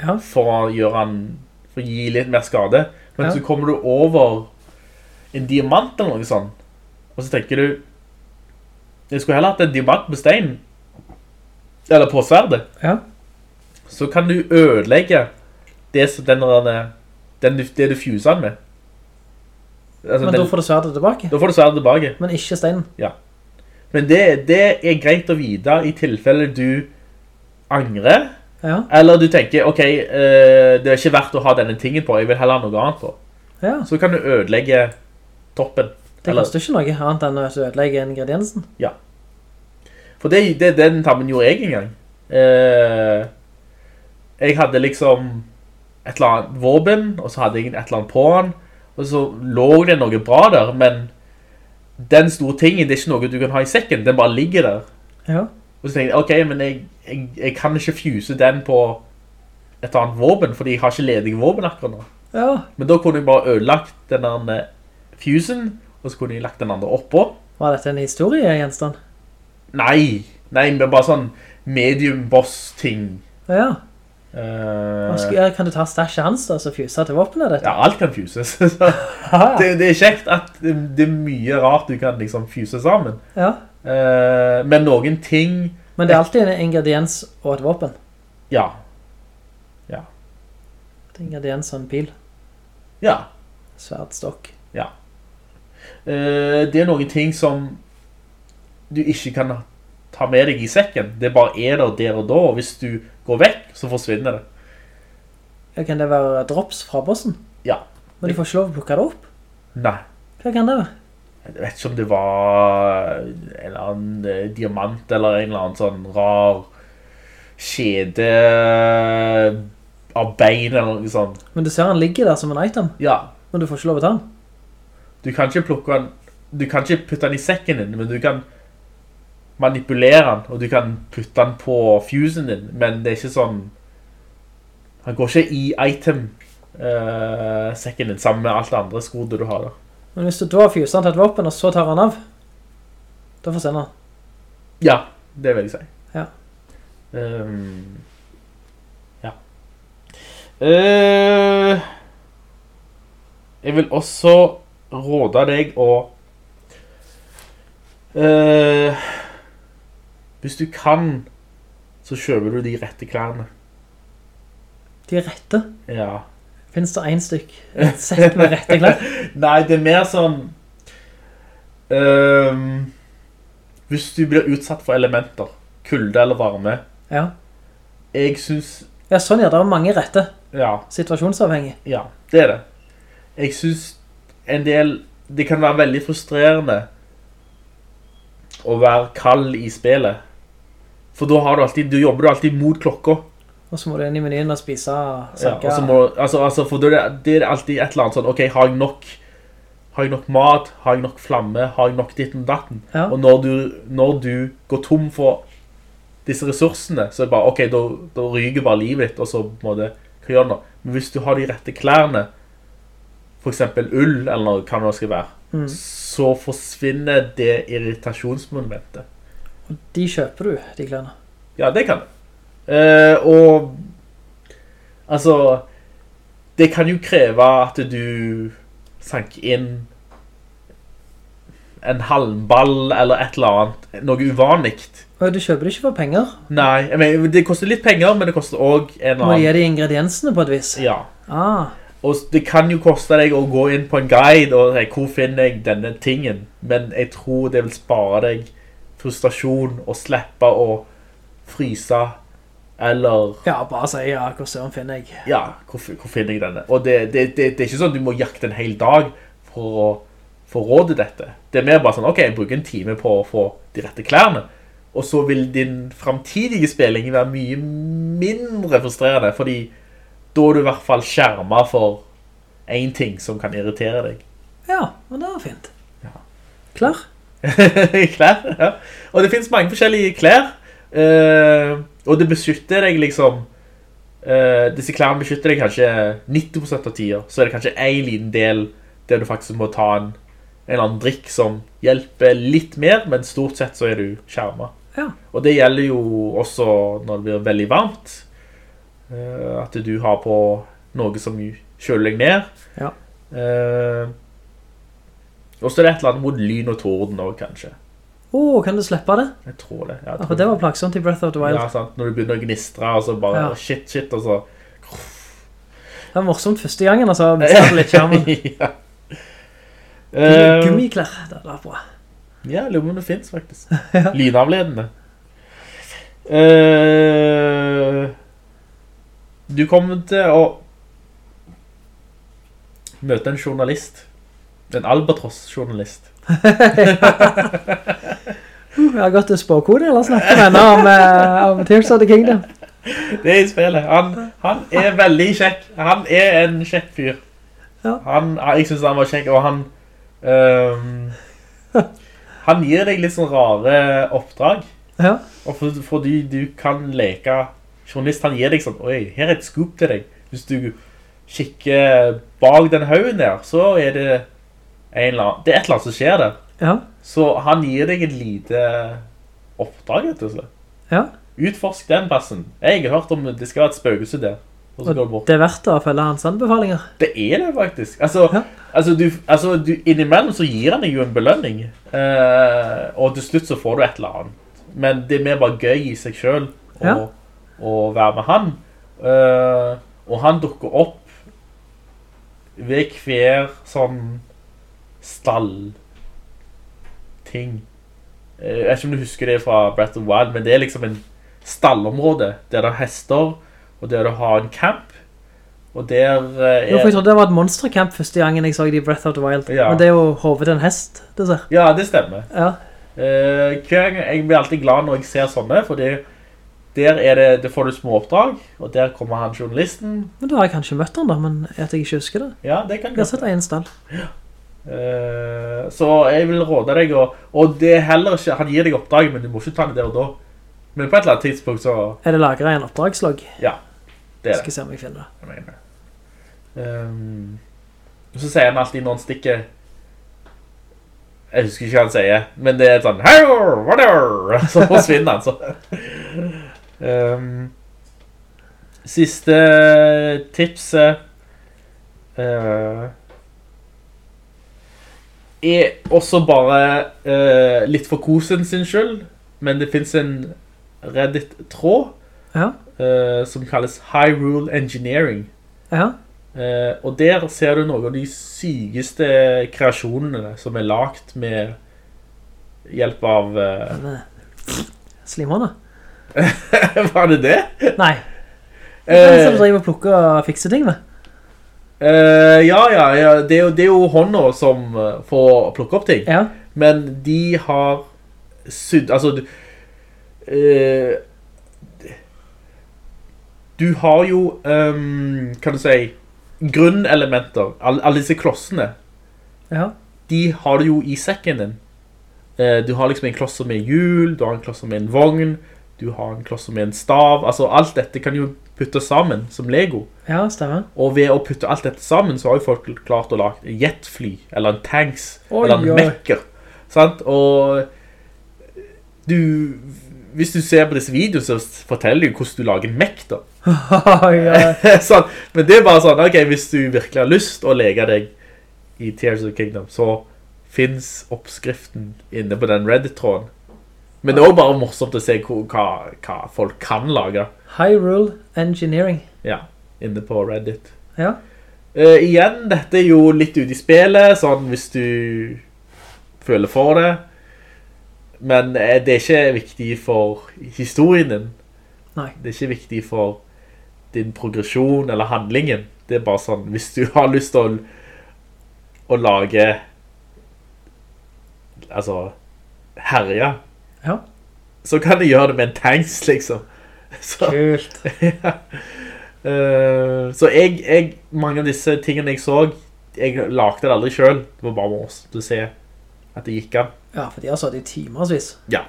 Ja. For å gjøre han For å gi litt mer skade Men Ja. så kommer du over en diamant eller noe sånt. Og så tenker du Jeg skulle heller hatt en diamant på steinen. Eller på sverdet. Ja. Så kan du ødelegge det, som den, den, det du fuser den med. Altså, Men den, da får du sverdet tilbake. da får du sverdet tilbake. Men ikke steinen. Men det, det er greit å vite i tilfelle du angrer. Ja. Eller du tenker, ok, eh, det er ikke verdt å ha denne tingen på, jeg vil heller ha noe annet på. ja. Så kan du ødelegge toppen. Det koster ikke noe annet enn å ødelegge ingrediensen. Ja. For det, det den tabben gjorde jeg en gang. Eh, jeg hadde liksom et eller annet våben, og så hadde jeg et eller annet på den, og så lå det noe bra der, men den store tingen, det er ikke noe du kan ha i sekken, den bare ligger der. Ja. Og så tenkte jeg, ok, men jeg, jeg, jeg kan ikke fuse den på et annet våpen, fordi jeg har ikke ledige våpen akkurat nå. Ja. Men da kunne jeg bare ødelagt den andre fusen, og så kunne jeg lagt den andre oppå. Var dette en historiegjenstand? Nei, nei, men bare sånn medium boss ting. Ja. Skal, kan du ta stasje hans da, så fuse til våpenet dette? ja, alt kan fuses. Det, det er kjekt at det, det er mye rart du kan liksom fuse sammen. ja. Uh, men noen ting, Men det er alltid en ingrediens og et våpen. ja, Det er ingrediens og en pil. ja. Sverdstokk. Uh, det er noen ting som du ikke kan ta med deg i sekken. Det bare er der der og da, og hvis du går vekk, så forsvinner det. Ja, Kan det være drops fra bossen? Ja. Men de får ikke lov å plukke det opp? Nei. Hva kan det være? Jeg vet ikke om det var en eller annen eh, diamant eller en eller annen sånn rar skjede av bein eller noe sånt. Men du ser han ligger der som en item, Ja, men du får ikke lov å ta den. du kan ikke plukke den, du kan ikke putte den i sekken din, men du kan manipulere den, og du kan putte den på fusen din, men det er ikke sånn, han går ikke i item-sekken din sammen med alt det andre skodet du har der. Men hvis du da fuser han til et våpen, og så tar han av, da forsvinner han. Ja, det vil jeg si. Ja. Um, ja. Uh, jeg vil også råde deg å eh, Hvis du kan, så kjøper du de rette klærne. De rette. Ja. Finnes det en stykk? Et sett med rette klær? Nei, det er mer sånn Um, Hvis du blir utsatt for elementer, kulde eller varme, Ja. jeg synes, Ja, sånn ja, det er mange rette. ja, Situasjonsavhengig. ja, det er det. Jeg synes en del, det kan være veldig frustrerende å være kald i spillet. For da har du alltid, du jobber du alltid mot klokka. Og så må du inn i menyen og spise Ja, og så må, altså, altså, for det, det er alltid et eller annet sånn, ok, har jeg nok, har jeg nok mat, har jeg nok flamme, har jeg nok ditt og datten? Ja. Og når du, når du går tom for disse ressursene, så er det bare, ok, da, da ryger bare livet ditt, og så må det, hva gjør du nå? Men hvis du har de rette klærne, for eksempel ull, eller noe, hva det skal være, Mm. så forsvinner det irritasjonsmomentet. De kjøper du, de klærne. Ja, det kan jeg. Eh, og altså det kan jo kreve at du sanker inn en halmball eller et eller annet, noe uvanligt. Og du kjøper det ikke for penger. Nei, mener, det koster litt penger, men det koster også en annen må gi eller de ingrediensene på et vis. Ja. Ah, Og det kan jo koste deg å gå inn på en guide og si, hvor finner jeg denne tingen? Men jeg tror det vil spare deg frustrasjon og slippe å fryse eller ja, bare si ja, hvor søren finner jeg. Ja, hvor, hvor finner jeg denne? Og det, det, det, det er ikke sånn du må jakte en hel dag for å få råd dette. Det er mer bare sånn, ok, jeg bruker en time på å få de rette klærne. Og så vil din fremtidige spilling være mye mindre frustrerende, fordi da er du i hvert fall skjermet for en ting som kan irritere deg. Ja, og det var fint. Ja. Klar? klær, ja. Og det finnes mange forskjellige klær, uh, og det beskytter deg liksom, uh, disse klærne beskytter deg kanskje 90% av tida, så er det kanskje en liten del der du faktisk må ta en, en annen drikk som hjelper litt mer, men stort sett så er du skjermet. Ja. Og det gjelder jo også når det blir veldig varmt, uh, at du har på noe som kjøler deg ned. Ja. Eh, og så er det et eller annet mot lyn og torden også, kanskje. Åh, kan du slippe det? Jeg tror det. Jeg Ja, tror for det var plagsomt i Breath of the Wild. Ja, sant. Når du begynner å gnistre, og så bare Ja. shit, shit, og så Det var morsomt første gangen, altså. Mistet litt skjermen. ja. Eh, Gummiklær, det var bra. ja, jeg lurer om det finnes, faktisk. Lynavledende. Uh, du kommer til å møte en journalist. En albatross-journalist. Jeg har gått til spåkode, eller snakket med henne om, eh, om Tears of the Kingdom. Det er i spillet. Han, han er veldig kjekk. Han er en kjekk fyr. Ja. Han, jeg synes han var kjekk, og han Um, Han gir deg litt sånn rare oppdrag. Ja. Og for, fordi du kan leke journalist, han gir deg sånn Oi, her er et scoop til deg. Hvis du kikker bak den haugen der, så er det eller Det er et eller annet som skjer der. Ja. Så han gir deg et lite oppdrag, rett og slett. Ja. Utforsk den plassen. Jeg har hørt om det skal være et spøkelse der. Og Og det er verdt å følge hans anbefalinger. Det er det faktisk. Altså, Ja. altså, du, altså du, innimellom så gir han deg jo en belønning. Eh, og til slutt så får du et eller annet. Men det er mer bare gøy i seg selv å, Ja. å være med han. Eh, og han dukker opp ved hver sånn stall ting. Eh, Jeg vet ikke om du husker det fra Breath of the Wild, men det er liksom en stallområde der det er hester, og der du har en camp, og der er... Jo, for jeg trodde det var et monstercamp første gangen jeg så det i Breath of the Wild. Ja. Men det er jo hovedet en hest, det ser. Ja, det stemmer. Ja. Eh, gang, jeg blir alltid glad når jeg ser sånne, for det, der er det, det får du små oppdrag, og der kommer han journalisten. Men da har jeg kanskje møtt han da, men at jeg ikke husker det. Ja, det kan Jeg har sett en stall. Eh, så jeg vil råde deg, å- og det er heller ikke, han gir deg oppdrag, men du må ikke ta det der og da. Men på et eller annet tidspunkt så, Er det lagret i en oppdragslogg? ja, det er Skal det. se om jeg finner det. Ehm, så sier han alltid når han stikker Jeg husker ikke hva han sier Men det er sånn «Hei, whatever», Så forsvinner han så Um, Siste tipset eh, Er også bare uh, Litt for kosen sin skyld Men det finnes en Reddit-tråd Ja, uh, Som kalles Hyrule Engineering ja. Uh, og der ser du noen av de sygeste kreasjonene som er lagt med hjelp av Uh, Slimhånda. Var det det? Nei. Det er som driver og plukker og fikser ting med. Eh, ja, ja, ja. Det er jo, det er jo hånda som eh, får plukke opp ting. Ja. Men de har sydd, altså du, eh, du har jo, um, kan du si, grunnelementer, alle, alle disse klossene, Ja. de har du jo i sekken din. Uh, du har liksom en kloss som er hjul, du har en kloss som er en vogn, du har en kloss som er en stav, altså alt dette kan jo puttes sammen som Lego. Ja, stemmer. Og ved å putte alt dette sammen, så har jo folk klart å lage en jetfly, eller en tanks, Oi, eller en mekker. Sant? Og du, hvis du ser på disse videoene, så forteller de hvordan du lager en mekk da. sånn. Men det er bare sånn, ok, hvis du virkelig har lyst å lege deg i Tears of the Kingdom, så finnes oppskriften inne på den Reddit-tråden. Men det er også bare morsomt å se hva, hva folk kan lage. Hyrule Engineering. Ja, inne på Reddit. Ja. Uh, igjen, dette er jo litt ut i spillet, sånn hvis du føler for det. Men uh, det er ikke viktig for historien din. Nei. Det er ikke viktig for din progresjon eller handlingen. Det er bare sånn, hvis du har lyst til å, å lage, altså, herja, Ja. så kan du gjøre det med en tanks, liksom. Så, Kult. ja. Eh, så jeg, jeg, mange av disse tingene jeg så, jeg lagde det aldri selv. Det var bare morsomt å se at det gikk an. Ja, for de har satt i timersvis Ja.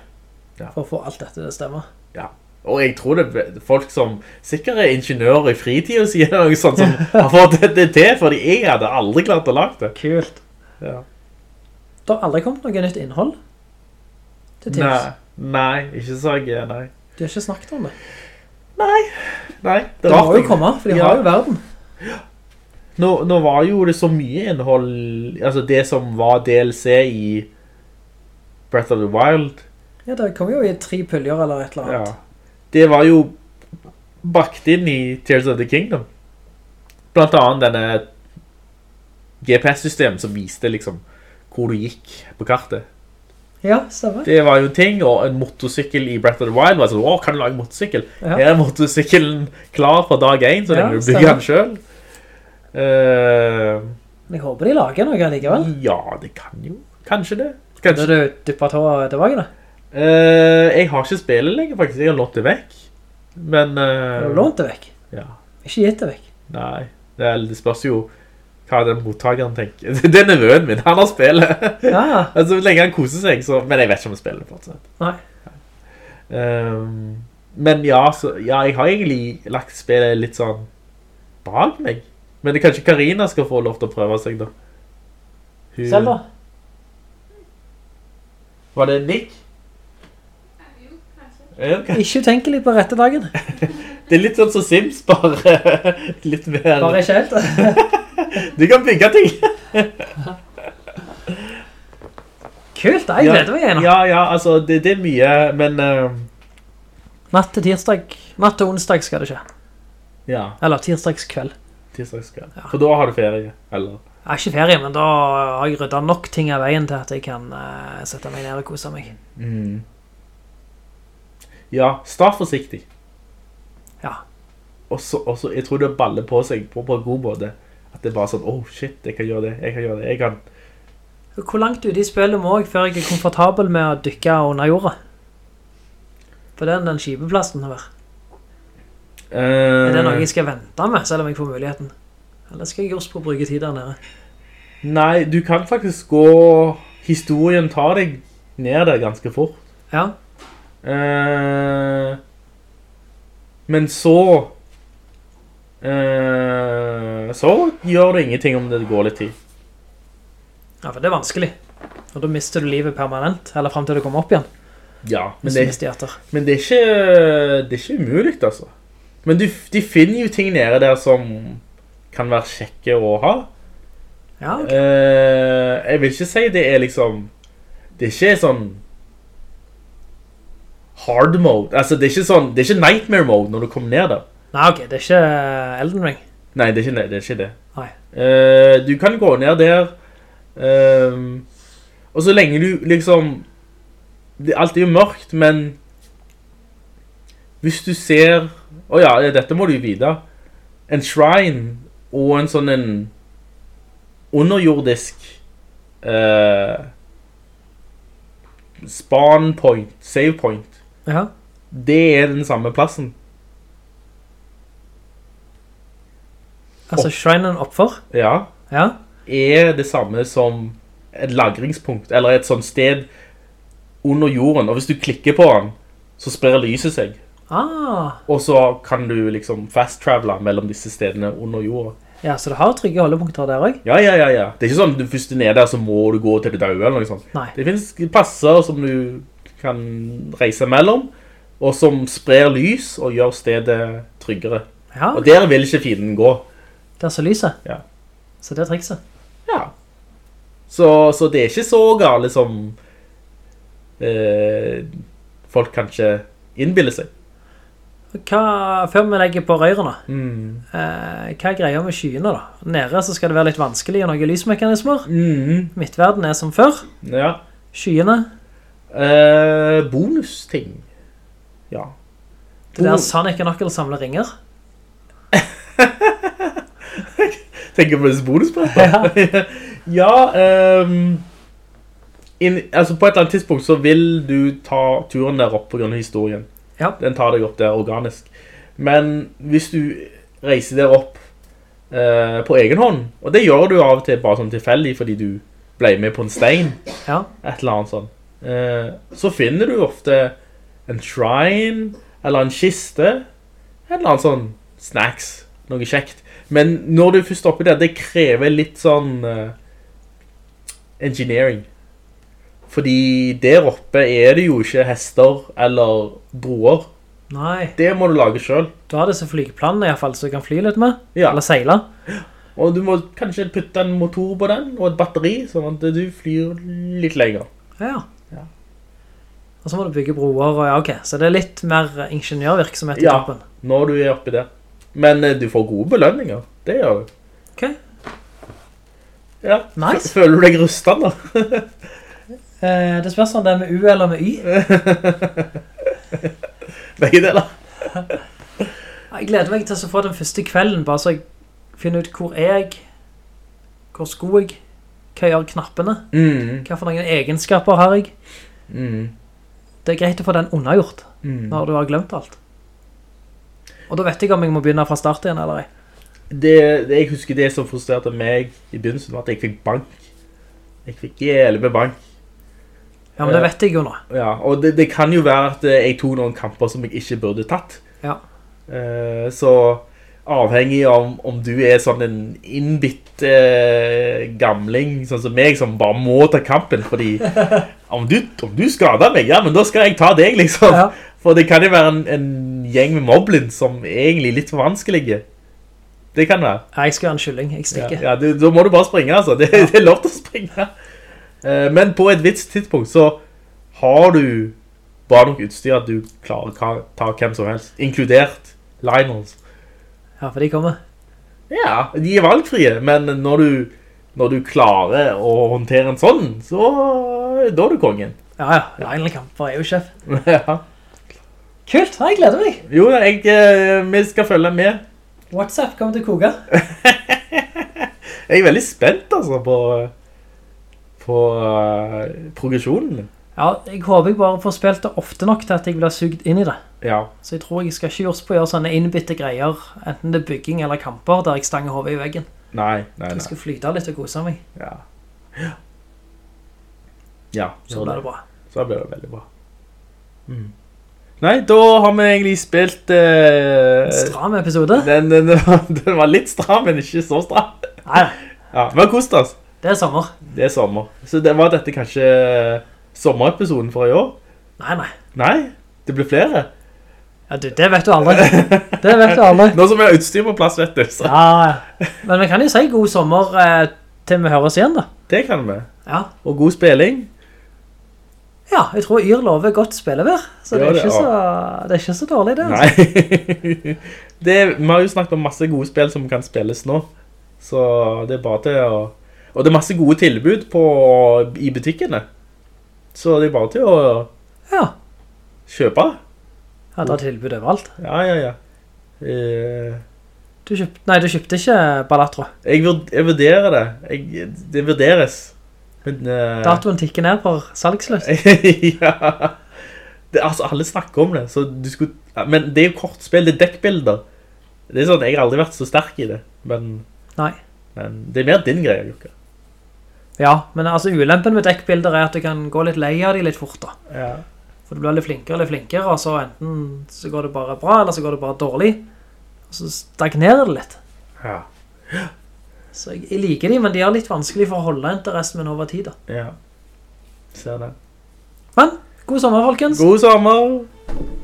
Ja. for å få alt dette til å stemme. Ja. Og jeg tror det er folk som sikkert er ingeniører i fritiden sier noe sånt som har fått det til, fordi jeg hadde aldri klart å lage det. Kult. Ja. Det har aldri kommet noe nytt innhold til tips. Nei, nei, ikke så jeg, nei. De har ikke snakket om det. Nei, nei. Det er må jo komme, for de Ja. har jo verden. Nå, nå var jo det så mye innhold, altså det som var DLC i Breath of the Wild, Ja, det kom jo i tre puljer eller et eller ja. annet. Det var jo bakt inn i Tears of the Kingdom. Blant annet denne GPS-systemet som viste liksom hvor du gikk på kartet. Ja, stemmer. Det var jo ting, og en motorsykkel i Breath of the Wild var sånn, åh, kan du lage motorsykkel? Ja. Er motorsykkelen klar for dag 1, så Ja, lenge du bygger den selv. Uh, jeg håper de lager noe likevel. ja, det kan jo, kanskje det. Kanskje. du dypper tåa tilbake da. Uh, jeg har ikke spillet lenger faktisk, jeg har lånt det vekk. Men... Har Du har lånt det vekk. Ja, Ikke gitt det vekk. nei. Det, er, det spørs jo hva den mottageren tenker. Det er nevøen min, han har spillet. Ja, altså, lenge han koser seg, så... Men jeg vet ikke om jeg spiller det fortsatt. nei. Um, men ja, så, ja, jeg har egentlig lagt spillet litt sånn bak meg. Men det kanskje Karina skal få lov til å prøve seg da. Hun- Selv da? Var det Nick? Jo, kanskje. Ikke utenkelig på rette dagen. Det er litt sånn som Sims, bare litt mer... Bare ikke helt. Du kan bygge ting. Kult, jeg gleder meg igjen. Ja, ja, altså, det, det er mye, men... Uh... Natt til tirsdag, natt til onsdag skal det skje. ja, Eller tirsdagskveld. tirsdagskveld. For da har du ferie, eller? Jeg har ikke ferie, men da har jeg ryddet nok ting av veien til at jeg kan uh, sette meg ned og kose meg. Mm. Ja, start forsiktig. Ja. Og så, jeg tror det baller på seg på, på en god måte. Det er bare sånn, oh shit, jeg kan gjøre det, jeg kan gjøre det, jeg kan... Hvor langt ute i spillet må jeg før jeg er komfortabel med å dykke under jorda? For den, den skipeplassen her. Er det noe jeg skal vente med, selv om jeg får muligheten? Eller skal jeg just på bryggetid der nede? Nei, du kan faktisk gå... Historien tar deg ned der ganske fort. Ja, Uh, men så... eh, så gjør det ingenting om det går litt tid. ja for det er vanskelig. Og da mister du livet permanent, eller frem til du kommer opp igjen. Ja, men det. Men det er ikke, det er ikke umulig, altså. Men du, de finner jo ting nede der som kan være kjekke å ha. Ja, ok. Eh, jeg vil ikke si det er liksom Det er ikke sånn hard mode. Altså, det er ikke sånn Det er ikke nightmare mode når du kommer ned der. Nei, ok, det er ikke eh, Elden Ring. Nei, det er ikke det. Er ikke det. Eh, du kan gå ned der uh, Og så lenge du liksom det, Alt er jo mørkt, men hvis du ser, å oh ja, dette må du vite, en shrine og en sånn en underjordisk uh, spawn point, save point, Ja. det er den samme plassen. Altså, shrinen oppfor. Ja, Ja. er det samme som et lagringspunkt, eller et sånt sted under jorden, og hvis du klikker på den, så sprer lyset seg. Ah, Og så kan du liksom fast-travele mellom disse stedene under jorda. ja, så det har trygge holdepunkter der også. Ja, ja, ja, ja. Det er ikke sånn at du først er nede der, så må du gå til det døde, eller noe sånt. Nei. Det finnes plasser som du kan reise mellom, og som sprer lys og gjør stedet tryggere. Ja, Og der vil ikke fienden gå. Der så lyset. Ja. Så det er trikset. Ja. Så, så det er ikke så gale som eh, folk kanskje innbiller seg. Hva, før vi legger på røyrene, Mm. eh, hva er greia med skyene da? Nede så skal det være litt vanskelig og noen lysmekanismer. Mm. Midtverden er som før. Ja. Skyene, Eh, bonusting. Ja. det der Sonic Knuckle samler ringer. Tenker på disse bonusbrettene? ja, um, in, altså på et eller annet tidspunkt så vil du ta turen der opp på grunn av historien. Ja. Den tar deg opp der organisk. Men hvis du reiser der opp uh, på egen hånd, og det gjør du av og til bare sånn tilfeldig fordi du ble med på en stein, Ja, et eller annet sånn, uh, så finner du ofte en shrine, eller en kiste, et eller annet sånn snacks, noe kjekt. Men når du først oppe der, det krever litt sånn uh, engineering. Fordi der oppe er det jo ikke hester eller broer. nei. Det må du lage selv. Du har disse flygplanene i hvert fall, så du kan fly litt med. Ja. Eller seile. Og du må kanskje putte en motor på den, og et batteri, sånn at du flyr litt lenger. Ja. Ja. Og så må du bygge broer, og ja, ok. Så det er litt mer ingeniørvirksomhet i Ja. toppen. Når du er oppi der. Men eh, du får gode belønninger. Det gjør du. Ok. Ja. Nice. F- Føler du deg rustet da? Eh, det spørs om det er med U eller med Y. Begge deler. Jeg gleder meg til å få den første kvelden, bare så jeg finner ut hvor er jeg, hvor sko jeg, hva gjør knappene, Mm. hva for noen egenskaper har jeg. Mm. Det er greit å få den unnagjort Mm. når du har glemt alt. Og da vet jeg om jeg må begynne fra start igjen eller ei. Det, det, jeg husker det som frustrerte meg i begynnelsen, var at jeg fikk bank. Jeg fikk hjelpe bank. Ja, men det vet jeg jo nå. Ja, og det, det kan jo være at eh, jeg tok noen kamper som jeg ikke burde tatt. Ja. Eh, så avhengig av om du er sånn en innbitt eh, gamling, sånn som meg, som bare må ta kampen, fordi om du, om du skader meg, ja, men da skal jeg ta deg, liksom. Ja. For det kan jo være en, en gjeng med moblin som egentlig er litt for vanskelige. Det kan være. Jeg skal ha en kylling, jeg stikker. ja du, da må du bare springe, altså. Det, det er lov til å springe. Eh, men på et vits tidspunkt så har du bare nok utstyr at du klarer å ta hvem som helst, inkludert Lionels. Ja, for de kommer. Ja, de er valgfrie, men når du, når du klarer å håndtere en sånn, så da er du kongen. Ja, ja, Lionel Kamper er jo sjef. ja. Kult, jeg gleder meg. Jo, jeg, eh, vi skal følge med. WhatsApp kommer til koga. Jeg er veldig spent, altså, på, på uh, progresjonen. Ja, jeg håper jeg bare får spilt det ofte nok til at jeg blir sugt inn i det. Ja, Så jeg tror jeg skal ikke gjøre på å gjøre sånne innbytte greier, enten det er bygging eller kamper, der jeg stanger hovedet i veggen. nei, nei, nei. Jeg skal flyte litt og kose meg, Ja. Ja, så blir det bra. Så blir det veldig bra. Mm. Nei, da har vi egentlig spilt... Uh, Stram episode. den, den, den var litt stram, men ikke så stram. Nei, Ja, har kost oss. det er sommer. Det er sommer. Så det var dette kanskje sommerepisoden for i år? Nei, nei. Nei, det blir flere. Ja, du, det vet du aldri. Det vet du aldri. Nå som vi har utstyr på plass, vet du. Så Ja, ja. Men vi kan jo si god sommer eh, til vi høres igjen da. det kan vi. Ja. Og god spilling. Ja, jeg tror Yr lover godt spillevær, så det Ja, er, det- så, det er ikke så dårlig det. Altså. Nei. det, vi har jo snakket om masse gode spill som kan spilles nå. Så det er bare til å... Og det er masse gode tilbud på, i butikkene. Så det er bare til å Ja, kjøpe. Ja, da tilbud overalt. Ja, ja, ja. Uh... Du kjøpt, nei, du kjøpte ikke Balatro. jeg vurderer det. Jeg, det vurderes. Men... uh, Datoen tikker ned for salgsløst. ja. Det, altså, alle snakker om det, så du skulle... ja, Men det er jo kortspill, det er dekkbilder. Det er sånn, jeg har aldri vært så sterk i det. Men, Nei. men det er mer din greie, Jukka. Ja, men altså ulempen med dekkbilder er at du kan gå litt lei av de litt fort da. Ja. For du blir litt flinkere litt flinkere, og så enten så går det bare bra, eller så går det bare dårlig. Og så stagnerer det litt. Ja. Så jeg, jeg liker de, men de er litt vanskelig for å holde interessen min over tid da. Ja. Ser det. Men, god sommer folkens! God sommer!